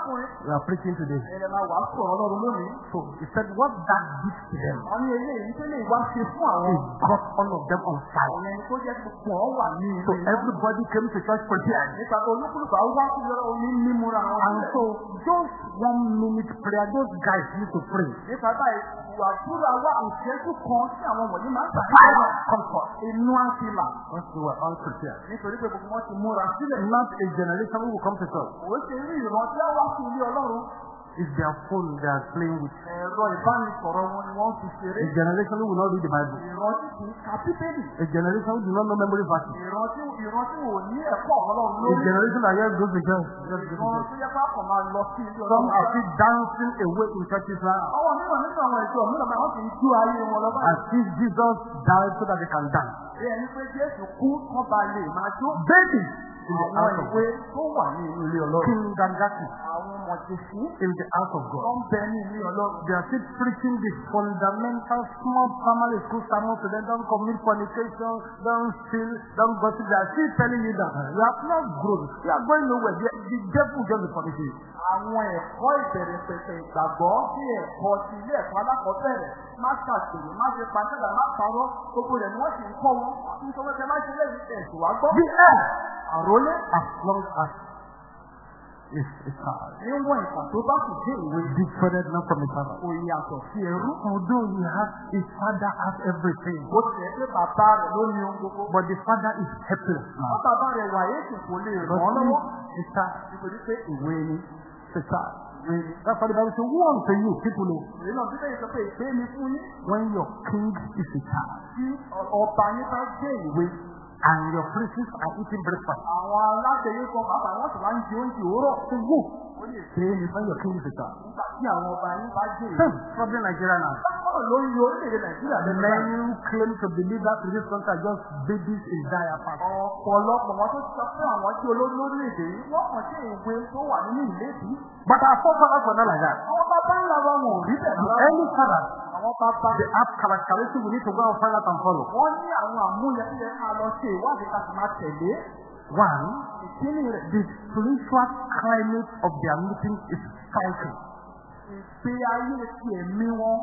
Speaker 2: Arákùnrin,
Speaker 1: You are preaching today.
Speaker 2: ẹ̀rẹ̀ máa wà sọ̀rọ̀ ọlọ́run lónìí.
Speaker 1: So he said, what that did to them,
Speaker 2: Wọ́n ní eléyìí tó lè wá ṣe fún àwọn.
Speaker 1: it got all of them on fire.
Speaker 2: Àwọn ẹni tó jẹ́ gbogbo ọ̀ wà ní
Speaker 1: So everybody came to church prepared.
Speaker 2: Nípa tó olúkúlùkù àwọn wá sí ọ̀rọ̀ oní mímúra wọn.
Speaker 1: And so just one minute prayer, those guys used to pray.
Speaker 2: Nípa báyìí, wàdúrà wá ìṣẹ́jú kan tí àwọn wọ̀nyí máa ń
Speaker 1: comfort.
Speaker 2: Inú ti
Speaker 1: all prepared.
Speaker 2: Nítorí pé gbogbo wọn ti múra sílẹ̀.
Speaker 1: Not a generation who will come to church.
Speaker 2: Òwe ṣe rí ìrántí á wá sí ilé ọlọ́run.
Speaker 1: It's their phone they are playing with.
Speaker 2: Ẹ̀rọ ìbánisọ̀rọ̀ wọn ni wọ́n fi ṣeré.
Speaker 1: A generation who will not read the Bible.
Speaker 2: Ìrántí kì í ka bíbélì.
Speaker 1: A generation who do not know memory verses.
Speaker 2: Ìrántí ìrántí wò ní ẹ̀kọ́ ọlọ́run
Speaker 1: A
Speaker 2: lórí.
Speaker 1: generation that
Speaker 2: Ìran tó yẹ ká kàn máa lọ sí ilé
Speaker 1: Some are still dancing away in churches now.
Speaker 2: Àwọn mìíràn nínú àwọn ìjọ mìíràn máa ń fi ju ayé wọn lọ báyìí.
Speaker 1: As if Jesus died so that they can dance.
Speaker 2: Bí ẹni pé Jésù kú ba lè máa jó.
Speaker 1: Babies in the house of God.
Speaker 2: tó
Speaker 1: in the house of God. They are still preaching the fundamental small primary school sermon to them. Don't commit fornication, don't steal, don't gossip. They are still telling you that you have not grown. You are going nowhere. The, the devil just be punishing you.
Speaker 2: àwọn ẹ̀kọ́ ìbẹ̀rẹ̀ pẹ̀pẹ̀ ìgbàgbọ́ bí ẹ̀kọ́ ti ilé ẹ̀kọ́ alákọ̀ọ́bẹ̀rẹ̀ má ṣàṣèrè má ṣe pàṣẹ́dà má parọ́ gbogbo rẹ̀ ni wọ́n sì ń kọ́ wọn nítorí pé má ṣe lẹ́yìn ẹ̀sùn wá gbọ́.
Speaker 1: The air, àrólé as long as it's a child.
Speaker 2: níwọ̀n ìgbà tó bá sì dé
Speaker 1: Different not from his father. Although he has, his father has everything. But the father is helpless now.
Speaker 2: wọ́n bàbá rẹ̀ wà yéèkì kò lè ràn án lọ́wọ́.
Speaker 1: is child.
Speaker 2: nítorí pé ìwé ni
Speaker 1: child. That's why the Bible says, woe unto you, people
Speaker 2: yín
Speaker 1: when your king is a child. And your princes are eating breakfast.
Speaker 2: àwọn aláṣẹyé kan bàbá wọn sì máa ń jẹ oúnjẹ òwúrọ̀.
Speaker 1: So who?
Speaker 2: ó lè
Speaker 1: Say it when your king is a child.
Speaker 2: nígbà tí àwọn ọba yín bá ìwé.
Speaker 1: Same problem Nigeria now.
Speaker 2: Báwo ló ń yọ orílẹ̀-èdè Nàìjíríà
Speaker 1: The
Speaker 2: lẹ́nu
Speaker 1: men
Speaker 2: báyìí?
Speaker 1: who claim to believe that this country are just babies in diapers.
Speaker 2: Ọ̀pọ̀lọpọ̀ wọn tó sọ pé àwọn tí olórí lórílẹ̀-èdè yìí wọ́n kàn sí ìwé tó wà nínú ìlédì.
Speaker 1: But our forefathers were not like that.
Speaker 2: Àwọn bàbá ńlá wa wọn rí bẹ̀
Speaker 1: The
Speaker 2: rárá. Àwọn bàbá
Speaker 1: they have characteristics we need to go and find out and follow.
Speaker 2: wọ́n ní àwọn àmúyẹ yẹ ká lọ ṣe ìwádìí ká sì máa tẹ̀lé.
Speaker 1: One,
Speaker 2: Ìkíni rẹ̀
Speaker 1: the spiritual climate of their meeting is cycling.
Speaker 2: ìgbé ayé ti ẹ̀mí wọn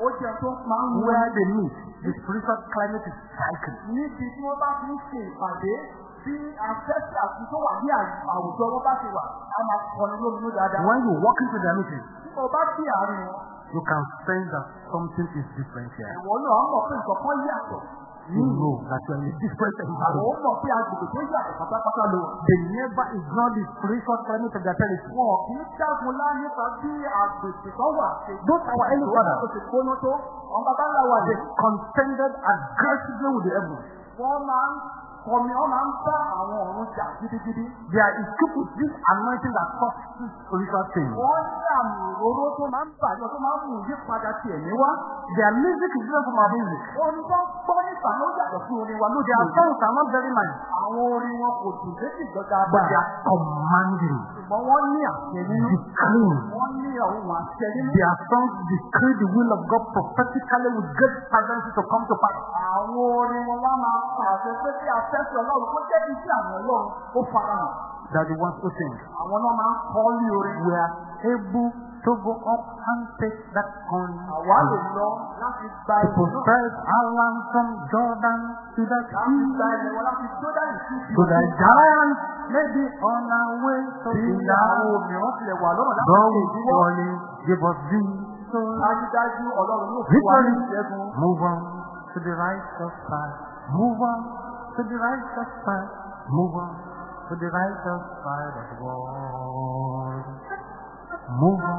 Speaker 2: ó jẹ́ tó máa ń wọ
Speaker 1: Where they meet, the spiritual climate is cycling.
Speaker 2: níbi tí wọ́n bá fi ń ṣe ìpàdé bí afẹ́fẹ́ àti tó wà ní àwùjọ wọn bá ti wà á máa kọni lóminú dáadáa.
Speaker 1: When you walk into their meeting,
Speaker 2: Tí mo bá bí àárín wọn,
Speaker 1: you can sense that something is different here.
Speaker 2: ìwọ náà mọ̀ pé kan yàtọ̀.
Speaker 1: You know that you are in a different
Speaker 2: Àwọn
Speaker 1: environment.
Speaker 2: mọ̀ pé agbègbè tó yàtọ̀ pátápátá ló.
Speaker 1: They never ignore the spiritual climate of their territory.
Speaker 2: Wọn kì í dágun lá nípa bí agbègbè kan wà
Speaker 1: Those our early fathers.
Speaker 2: tó ṣe gbóná tó. Àwọn bàbá ńlá wa
Speaker 1: They contended aggressively with the heavens.
Speaker 2: Wọ́n máa ń wọ́n máa ń bá àwọn ọ̀run jà gidigidi.
Speaker 1: They are equipped with this anointing that causes spiritual change.
Speaker 2: Wọ́n ní àmì òróró tó máa ń bàjọ́ tó máa ń mú ìyípadà ti ẹ̀mí wá.
Speaker 1: Their music is different from our music.
Speaker 2: Orin tó ń gbọ́ nípa ló yàtọ̀ sí orin wa lóde
Speaker 1: Their songs are not very nice,
Speaker 2: Àwọn orin wọn kò dùn létí ìjọba
Speaker 1: but they are commanding,
Speaker 2: Ṣùgbọ́n wọ́n ní àṣẹ nínú.
Speaker 1: decreeing.
Speaker 2: Wọ́n ní ohun àṣẹ nínú.
Speaker 1: Their songs decree the will of God prophetically with great fervency to come to pass.
Speaker 2: Àwọn orin wọn wá máa pàṣẹ pé kí afẹ́fẹ́ ọlọ́run kó jẹ́ kí sí àwọn ọlọ́run ó farahàn.
Speaker 1: They are the ones who sing.
Speaker 2: Àwọn náà máa ń kọ́ ní orin.
Speaker 1: We are able to go up and take that on.
Speaker 2: Àwa lè lọ láti gba
Speaker 1: To
Speaker 2: ìlú náà.
Speaker 1: possess our land from Jordan to the
Speaker 2: Láti gba
Speaker 1: sea.
Speaker 2: wọn láti sí ibi
Speaker 1: So the giants may be on our way to
Speaker 2: Bí
Speaker 1: the
Speaker 2: àwọn
Speaker 1: land.
Speaker 2: òmìnira tilẹ̀ wà lọ́nà láti
Speaker 1: God
Speaker 2: ṣe
Speaker 1: will give us victory.
Speaker 2: Dájúdájú ọlọ́run yóò fún wa ní
Speaker 1: Victory.
Speaker 2: ìṣẹ́gun.
Speaker 1: Move on to the righteous side. Move on to the righteous side. Move on to the side of the world. Move on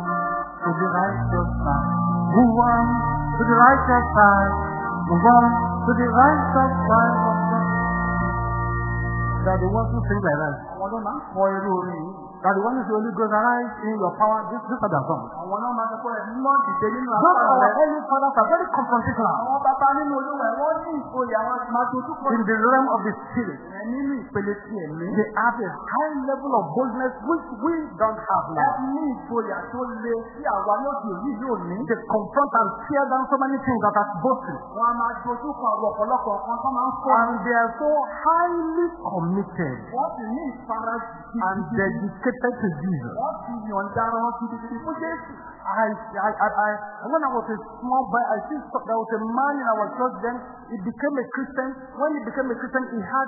Speaker 1: to the righteous side. Move on to the righteous side. Move on to the side of the They are the ones who sing like that.
Speaker 2: Àwọn ló máa ń kọ irú
Speaker 1: are the ones who only goes arise in your power. This, this are their songs.
Speaker 2: Àwọn náà máa ń sọ pé mímọ́ dìde nínú
Speaker 1: Those
Speaker 2: agbára
Speaker 1: our early fathers are very confrontational
Speaker 2: Àwọn bàbá nínú olúwa ẹ̀ wọ́n ní ìgboyà wọn máa dojú kọ
Speaker 1: in the realm of the spirit.
Speaker 2: ẹ̀ nínú ìpele ti ẹ̀mí.
Speaker 1: They have a high level of boldness which we don't have now.
Speaker 2: ní ìgboyà tó le sí àwa lóde òní yóò ní.
Speaker 1: They confront and tear down so many things that are boasting.
Speaker 2: Wọ́n á máa dojú kọ àwọn ọ̀pọ̀lọpọ̀ kan tó máa ń fọ́.
Speaker 1: And they are so highly committed
Speaker 2: Wọ́n sì ní ìfarajì
Speaker 1: and
Speaker 2: gidigidi.
Speaker 1: Dedicated to Jesus. I, I, I, I, when I was a small boy, I see there was a man in our church then, he became a Christian. When he became a Christian, he had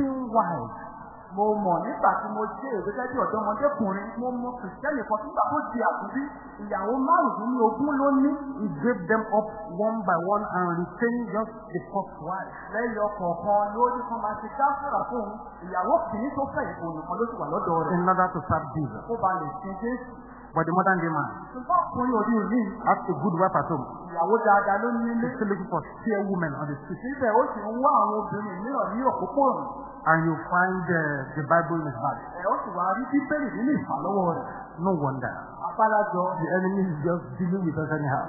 Speaker 1: 15 wives.
Speaker 2: Mo mọ̀ nígbà tí mo ṣe gẹ́gẹ́ bí ọ̀dọ́mọdékùnrin, mo mọ kìrìsìtẹ́nì kan nígbà tó di àkúrí, ìyàwó ogún ló ní.
Speaker 1: He gave them up one by one and retained just the first wife.
Speaker 2: Lẹ́yìn ọkọ̀ọ̀kan lórí kan máa ṣe gáfúrà fún un. Ìyàwó kìíní tó fẹ̀ ìbò nìkan ló sì wà lọ́dọ̀ rẹ̀.
Speaker 1: in order to serve Jesus.
Speaker 2: Ó ba lè sin Jésù.
Speaker 1: But the modern day man
Speaker 2: Ṣùgbọ́n ọkùnrin òde òní
Speaker 1: has a good wife at home.
Speaker 2: ìyàwó dáadáa ló ní ilé.
Speaker 1: He's still looking for fair women on the street.
Speaker 2: Síbẹ̀ ó sì ń wá àwọn obìnrin mìíràn ní òpópónà.
Speaker 1: And you find uh, the Bible in his bag.
Speaker 2: Ẹ̀ ó sì wá rí bíbélì nínú ìfàlọ́wọ́.
Speaker 1: No wonder.
Speaker 2: Apálájọ
Speaker 1: The enemy is just dealing with us anyhow.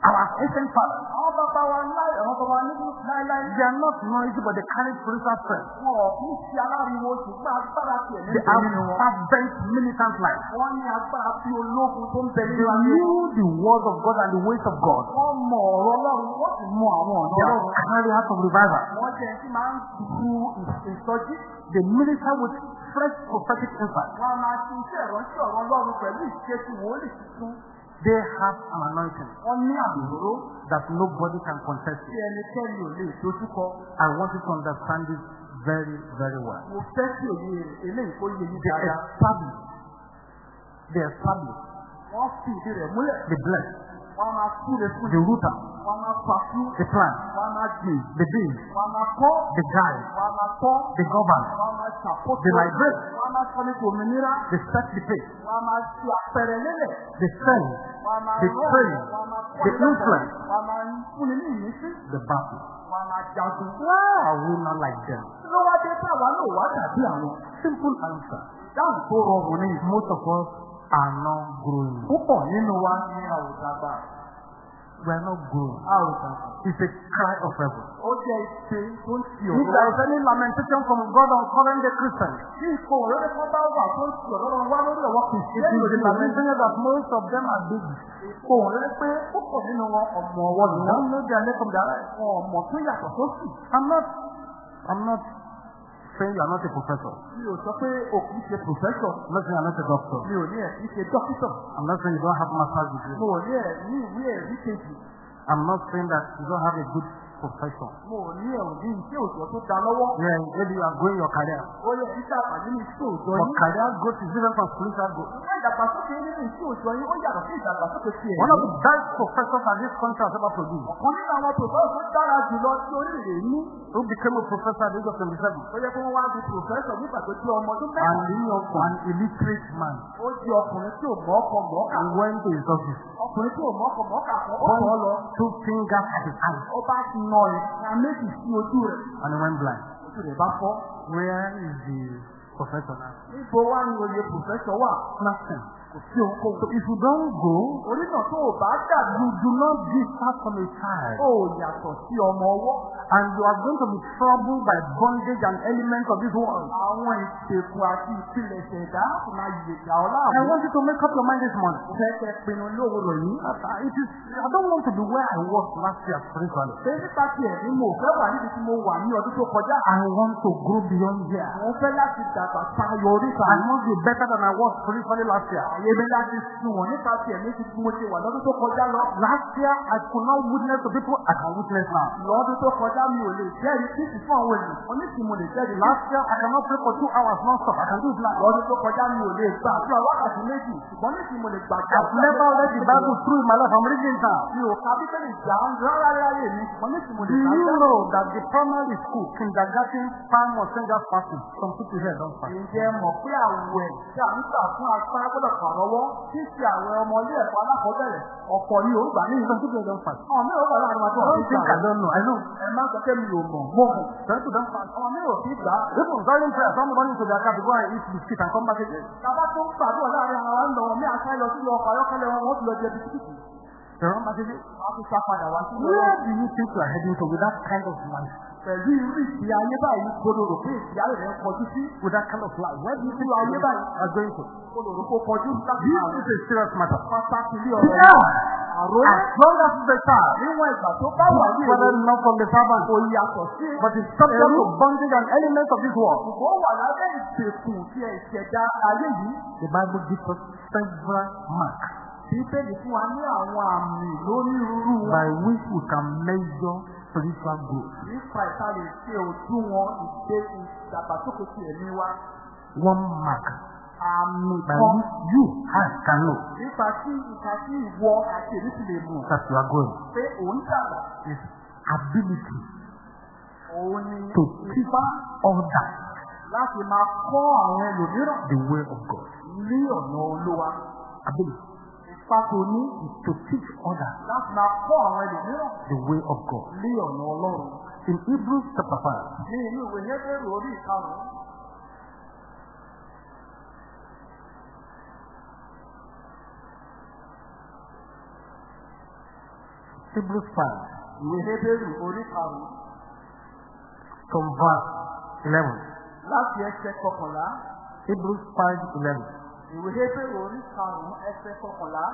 Speaker 1: Our ancient fathers,
Speaker 2: Àwọn bàbá wa láì àwọn bàbá wa nínú láíláí.
Speaker 1: they are not noisy, but they carry spiritual strength.
Speaker 2: Wọn kí ń ṣe aláriwo ṣùgbọ́n agbára
Speaker 1: They
Speaker 2: wọn.
Speaker 1: fervent militant life.
Speaker 2: Wọ́n ní agbára bí ológun tó ń bẹ
Speaker 1: They
Speaker 2: nínú ayé.
Speaker 1: knew the word of God and the ways of God.
Speaker 2: Wọ́n mọ ọ̀rọ̀ Ọlọ́run, wọ́n sì mọ àwọn ọ̀nà
Speaker 1: They are
Speaker 2: Ọlọ́run.
Speaker 1: carriers of revival.
Speaker 2: Wọ́n jẹ́ tí máa ń du ìsọjí.
Speaker 1: They minister with fresh prophetic insight.
Speaker 2: Wọ́n á máa ṣe iṣẹ́ ìránṣẹ́ ọ̀rọ̀ Ọlọ́run pẹ̀lú ìṣesí wòlíì tuntun.
Speaker 1: They have an anointing
Speaker 2: Wọ́n ní àbúrò
Speaker 1: that nobody can contest.
Speaker 2: tí ẹnikẹ́ni ò lè dojúkọ.
Speaker 1: I want you to understand this very, very well.
Speaker 2: Mo fẹ́ kí òye eléyìí kó yé yín
Speaker 1: They
Speaker 2: dáadáa.
Speaker 1: establish, they establish,
Speaker 2: Wọ́n fi ìdí rẹ̀ múlẹ̀.
Speaker 1: they bless,
Speaker 2: Wọ́n máa fún
Speaker 1: the
Speaker 2: ni.
Speaker 1: rooter,
Speaker 2: Wọ́n á máa pàṣú.
Speaker 1: the plant,
Speaker 2: Wọ́n máa gbìn.
Speaker 1: the bees,
Speaker 2: Wọ́n máa kọ́.
Speaker 1: the guide,
Speaker 2: Wọ́n máa tọ́.
Speaker 1: the govern,
Speaker 2: Wọ́n máa ṣàkóso.
Speaker 1: The liberate.
Speaker 2: Wọ́n máa sọ ní òmìnira.
Speaker 1: the set the pace,
Speaker 2: Wọ́n máa ṣe àpẹẹrẹ lélẹ̀.
Speaker 1: the send,
Speaker 2: Wọ́n máa
Speaker 1: The
Speaker 2: rọ̀.
Speaker 1: train.
Speaker 2: Wọ́n máa kọ́
Speaker 1: The influence.
Speaker 2: Wọ́n máa fúnni ní ìmísí.
Speaker 1: the battle.
Speaker 2: Wọ́n máa jagun.
Speaker 1: Why are we not like them?
Speaker 2: Ló wá dé tí àwa náà wá tàbí àwọn.
Speaker 1: Simple answer.
Speaker 2: Dáhùn tó rọrùn ní
Speaker 1: Most of us are not growing.
Speaker 2: púpọ̀ nínú wa ní àwùjọba.
Speaker 1: We are not growing.
Speaker 2: Àwùjọba.
Speaker 1: It's a cry of heaven.
Speaker 2: Ó jẹ́ ìpè tó ń ti
Speaker 1: If
Speaker 2: ọ̀rọ̀
Speaker 1: there is any lamentation from God on current day Christians,
Speaker 2: Tí ipò òrèrè kan bá wà tó ń ti ọ̀rọ̀ wá lórí ọ̀wọ́ kìí ṣe
Speaker 1: it is the lamentation that most of them are big.
Speaker 2: Ipò òrèrè pé púpọ̀ nínú wọn ọmọ ọwọ́ ni wọ́n.
Speaker 1: from their right.
Speaker 2: Wọn ọmọ tó yàtọ̀ tó sì.
Speaker 1: I'm not, I'm not saying you are not a professor.
Speaker 2: Mi ò sọ pé o kì í ṣe pòfẹ́sọ̀.
Speaker 1: I'm not saying you are not a doctor.
Speaker 2: Mi ò ní ẹ̀ kì í ṣe dókítà.
Speaker 1: I'm not saying you don't have master's degree.
Speaker 2: Mo ò ní ẹ̀ ní ìwé ẹ̀rí kejì.
Speaker 1: I'm not saying that you don't have a good profession.
Speaker 2: Mo ní ẹ̀ ò ní iṣẹ́ òjò tó da lọ́wọ́.
Speaker 1: Yeah, maybe you are growing your career.
Speaker 2: Ó yẹ iṣẹ́ àpàdé ní iṣẹ́ òjò yín.
Speaker 1: career growth is different from spiritual growth.
Speaker 2: Ṣé ìdàgbàsókè nínú iṣẹ́ òjò yín ó yàtọ̀ sí ìdàgbàsókè ti ẹ̀?
Speaker 1: One of the best professors that this country has ever produced,
Speaker 2: Ọ̀kan nínú àwọn pòfẹ́sọ̀ tó dára jùlọ tí orílẹ̀-èdè ní.
Speaker 1: who became a professor at the age of 27,
Speaker 2: Ó yẹ kí wọ́n wá di pòfẹ́sọ̀ nígbà tó jẹ́ ọmọ ọdún
Speaker 1: and
Speaker 2: mẹ́ta.
Speaker 1: he was an illiterate man.
Speaker 2: Ó jẹ́ ọkùnrin tí ò mọ̀ ọkọ̀ mọ̀ ọkà.
Speaker 1: He went to his office,
Speaker 2: Ọkùnrin tí ò mọ̀ ọkọ̀ mọ̀ ọkà kan ó kọ̀ ọ́ lọ.
Speaker 1: two fingers at his hand,
Speaker 2: Ó bá ti nà ìka méjì sí ojú rẹ̀.
Speaker 1: and he went blind.
Speaker 2: Ojú rẹ̀ bá fọ́.
Speaker 1: Where is the professor now?
Speaker 2: Níbo wá ní oyè pòfẹ́sọ̀ wà?
Speaker 1: Nothing.
Speaker 2: Kò sí ohunkóhun.
Speaker 1: So if you don't go,
Speaker 2: Orí náà tó o bá dàgbù
Speaker 1: you do not differ from a child.
Speaker 2: ó yàtọ̀ sí ọmọ ọwọ́.
Speaker 1: And you are going to be troubled by bondage and elements of this world.
Speaker 2: Àwọn ìṣègùn àti ìpilẹ̀ṣẹ̀ ẹ̀dá kò máa yè jà ọ́
Speaker 1: I want you to make up your mind this morning.
Speaker 2: Mo fẹ́ kẹ́ pinnu lówùrọ̀ yìí.
Speaker 1: It is, I don't want to be where I was last year spiritually.
Speaker 2: Ṣé nípa ti mo fẹ́ wà níbi tí mo wà ní ọdún tó kọjá?
Speaker 1: I want to grow beyond here.
Speaker 2: Mo fẹ́ láti dàgbà tayọ oríta.
Speaker 1: I must be better than I was spiritually last year.
Speaker 2: Àyè mi láti sunwọ̀n nípa ti ẹ̀mí tí mo ti wà lọ́dún tó kọjá lọ.
Speaker 1: Last year, I could not witness to people I can witness now.
Speaker 2: Lọ́dún tó kọjá mi ò lè jẹ́rìí Kristi fún àwọn ènìyàn. Mo ní kí mo lè jẹ́rìí
Speaker 1: Last year, I cannot pray for two hours non-stop. I can do it now.
Speaker 2: Lọ́dún tó kọjá mi ò lè gbà àwọn wákàtí méjì. Ṣùgbọ́n ní kí mo lè gbàgbọ́.
Speaker 1: I've never read the Bible through my life. I'm reading now.
Speaker 2: Mi ò ka Bíbélì jà ń rárá láyé mi. Ṣùgbọ́n ní kí mo lè
Speaker 1: Do you know that the primary school, kindergarten, farm or singers fasting, some people here don't fast.
Speaker 2: Ǹjẹ́ mọ̀ pé àwẹ̀ gbà fún apá gbọ́dọ̀ pàrọwọ́ tí ti àwẹ̀ ọmọ ilé ẹ̀kọ́ alákọ̀ọ́bẹ̀rẹ̀ ọ̀pọ̀ ni ò gbà ní ìlú.
Speaker 1: People don't fast.
Speaker 2: Àwọn mẹ́rin wà láàárín
Speaker 1: I think I don't know. I know.
Speaker 2: Ẹ má sọ pé mi ò mọ̀ mọ́ mọ̀.
Speaker 1: Some people don't fast.
Speaker 2: Àwọn mẹ́rin ò fi gbà á.
Speaker 1: Even during prayer, some running to their car go and eat
Speaker 2: ń sí sí
Speaker 1: Where do you think you are heading to with that kind of life?
Speaker 2: Pẹ̀lú irú ìsì ayé báyìí, kodoro pé ìsì ayé rẹ̀ ń kọjú sí.
Speaker 1: With that kind of life? Where do you think
Speaker 2: ayé báyìí,
Speaker 1: are going to?
Speaker 2: kodoro kó kọjú
Speaker 1: serious matter.
Speaker 2: pàtàkì ilé ọ̀rọ̀ yìí. Àrò
Speaker 1: As long as it's a child,
Speaker 2: níwọ̀n ìgbà tó bá wà ní ìlú
Speaker 1: not from the servant,
Speaker 2: kò yàtọ̀ sí
Speaker 1: but it's subject to bondage and elements of this world.
Speaker 2: ṣùgbọ́n wà lábẹ́ ìṣèkùn tí ẹ̀ ìṣẹ̀dá ayé yìí.
Speaker 1: The Bible gives us several marks
Speaker 2: Bíbélì fún wa ní àwọn àmì lónírúurú wọn.
Speaker 1: by which we can measure spiritual growth.
Speaker 2: Nípa ìta lè ṣe òdiwọ̀n ìgbé ìdàgbàsókè ti ẹ̀mí wa.
Speaker 1: One mark
Speaker 2: Àmì
Speaker 1: by
Speaker 2: kan
Speaker 1: which you I can know
Speaker 2: nípa tí ìka tí ìwọ àti èmi ti lè mọ̀
Speaker 1: that you are growing
Speaker 2: pé òun dàgbà.
Speaker 1: is ability
Speaker 2: Òun ni
Speaker 1: to keep order
Speaker 2: láti máa kọ́ àwọn ẹlòmíràn
Speaker 1: the way of God.
Speaker 2: ní ọ̀nà olúwa.
Speaker 1: Ability
Speaker 2: Ipa tó ní
Speaker 1: to teach order
Speaker 2: láti máa kọ́ àwọn ẹlòmíràn
Speaker 1: the way of God.
Speaker 2: ní ọ̀nà ọlọ́run.
Speaker 1: In Hebrews chapter 5,
Speaker 2: Ní inú ìwé Hébérù orí ìkarùn-ún.
Speaker 1: Hebrews 5,
Speaker 2: Ìwé Hébérù orí karùn-ún
Speaker 1: from verse 11.
Speaker 2: láti ẹsẹ̀ kọkànlá.
Speaker 1: Hebrews 5, 11.
Speaker 2: Ìwé Hébérù orí karùn-ún ẹsẹ̀ kọkànlá.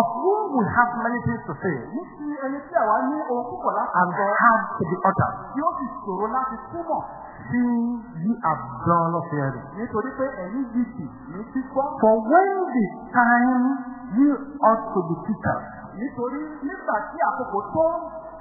Speaker 1: Of whom we have many things to say,
Speaker 2: Ní ti ẹni tí àwa ní ohun púpọ̀ láti
Speaker 1: and hard to be uttered,
Speaker 2: tí ó sì ṣòro láti túmọ̀
Speaker 1: seeing ye are dull of hearing.
Speaker 2: nítorí pé ẹ̀yin yìí sì ní gbígbọ́.
Speaker 1: For when the time ye ought to be teachers,
Speaker 2: Nítorí nígbà tí àkókò tó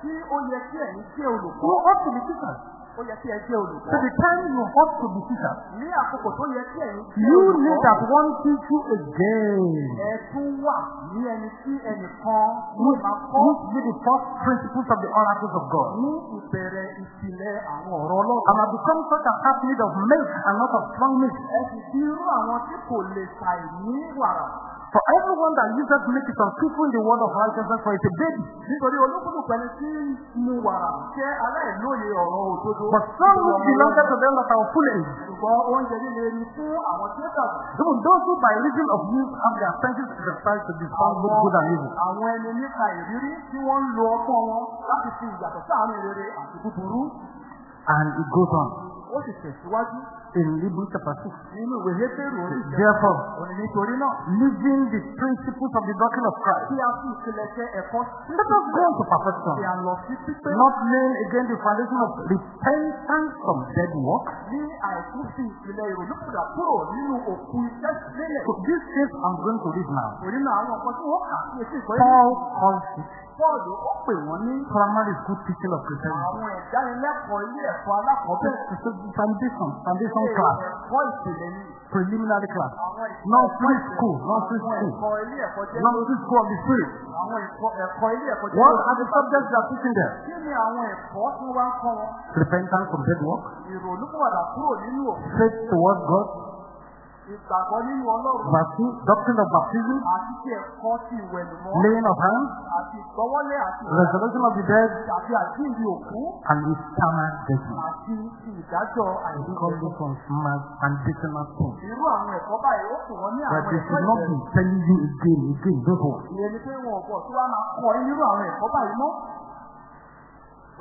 Speaker 2: tí ó yẹ kí ẹ̀yin jẹ́
Speaker 1: who ought to be teachers?
Speaker 2: Ó yẹ kí ẹ jẹ́
Speaker 1: So the time you ought to be teachers,
Speaker 2: Ní àkókò tó yẹ kí ẹ̀yin jẹ́
Speaker 1: you need that one teach you again.
Speaker 2: ẹ tún wà ní ẹni tí ẹnìkan ló
Speaker 1: Which,
Speaker 2: máa kọ́
Speaker 1: which be the first principles of the oracles of God.
Speaker 2: ní ìbẹ̀rẹ̀ ìpìlẹ̀ àwọn ọ̀rọ̀ Ọlọ́run.
Speaker 1: And have become such a have need of milk and not of strong meat.
Speaker 2: Ẹ sì fi irú àwọn tí kò lè ṣàì ní wàrà.
Speaker 1: For everyone that uses milk is unskillful in the word of righteousness, for it's a baby.
Speaker 2: Nítorí olúkúlùkù ẹni tí ń mu wàrà jẹ́ aláìlóye ọ̀rọ̀ òdodo.
Speaker 1: But strong meat belongs to them that are age.
Speaker 2: Ṣùgbọ́n oúnjẹ líle ni fún àwọn tí ó dàgbà.
Speaker 1: Even those who by reason of use have their senses exercised to discern both good and evil.
Speaker 2: àwọn ẹni nípa ìrírí tí wọ́n ń lo ọgbọ́n wọn láti fi ìyàtọ̀ sáàárín rere àti búburú.
Speaker 1: And it goes on.
Speaker 2: Ó sì tẹ̀síwájú
Speaker 1: In Hebrews chapter 6.
Speaker 2: nínú ìwé Hébérù orí ìjẹ́.
Speaker 1: Therefore,
Speaker 2: Òní nítorí náà
Speaker 1: living the principles of the doctrine of Christ,
Speaker 2: kí a fi ìpilẹ̀ṣẹ̀ ẹ̀kọ́
Speaker 1: let us go into perfection,
Speaker 2: tí a lọ sí pípé
Speaker 1: not laying again the foundation of repentance from dead works.
Speaker 2: ní àìkú sí ìpìlẹ̀ ìrònúpìdà kúrò nínú òkú iṣẹ́ sílẹ̀.
Speaker 1: So these things I'm going to read now.
Speaker 2: Òní náà àwọn ọkọ̀ tí wọ́n kà sí etí ìgbọ́
Speaker 1: Paul calls it
Speaker 2: Pọ́ọ̀lù ó pè wọ́n ní
Speaker 1: primary school teaching of Christianity.
Speaker 2: àwọn ìdánilẹ́kọ̀ọ́ ilé ẹ̀kọ́ alákọ̀ọ́bẹ̀rẹ̀.
Speaker 1: Foundation, foundation class, preliminary? Class, nursery school, nursery school, nursery school of the spirit. What are the subjects they are teaching there? Repentance from dead work, faith towards God,
Speaker 2: ìgbàgbọ́ nínú Ọlọ́run,
Speaker 1: doctrine of baptism,
Speaker 2: àti ti ẹ̀kọ́ ti ìwẹ̀nùmọ́,
Speaker 1: laying of hands,
Speaker 2: àti ìgbọ́wọ́lé àti
Speaker 1: resurrection of the dead,
Speaker 2: àti àjíǹde òkú,
Speaker 1: and eternal judgment.
Speaker 2: àti ti ìdájọ́
Speaker 1: We call
Speaker 2: àìníkọ́.
Speaker 1: this one smart foundational things.
Speaker 2: Irú àwọn ẹ̀kọ́ báyìí ó kù wọ́n ní
Speaker 1: But they should not be telling you again, again, those ones.
Speaker 2: Ìyẹn ni pé wọn ò bọ̀ tí wọ́n máa kọ́ ẹ nírú àwọn ẹ̀kọ́ báyìí mọ́.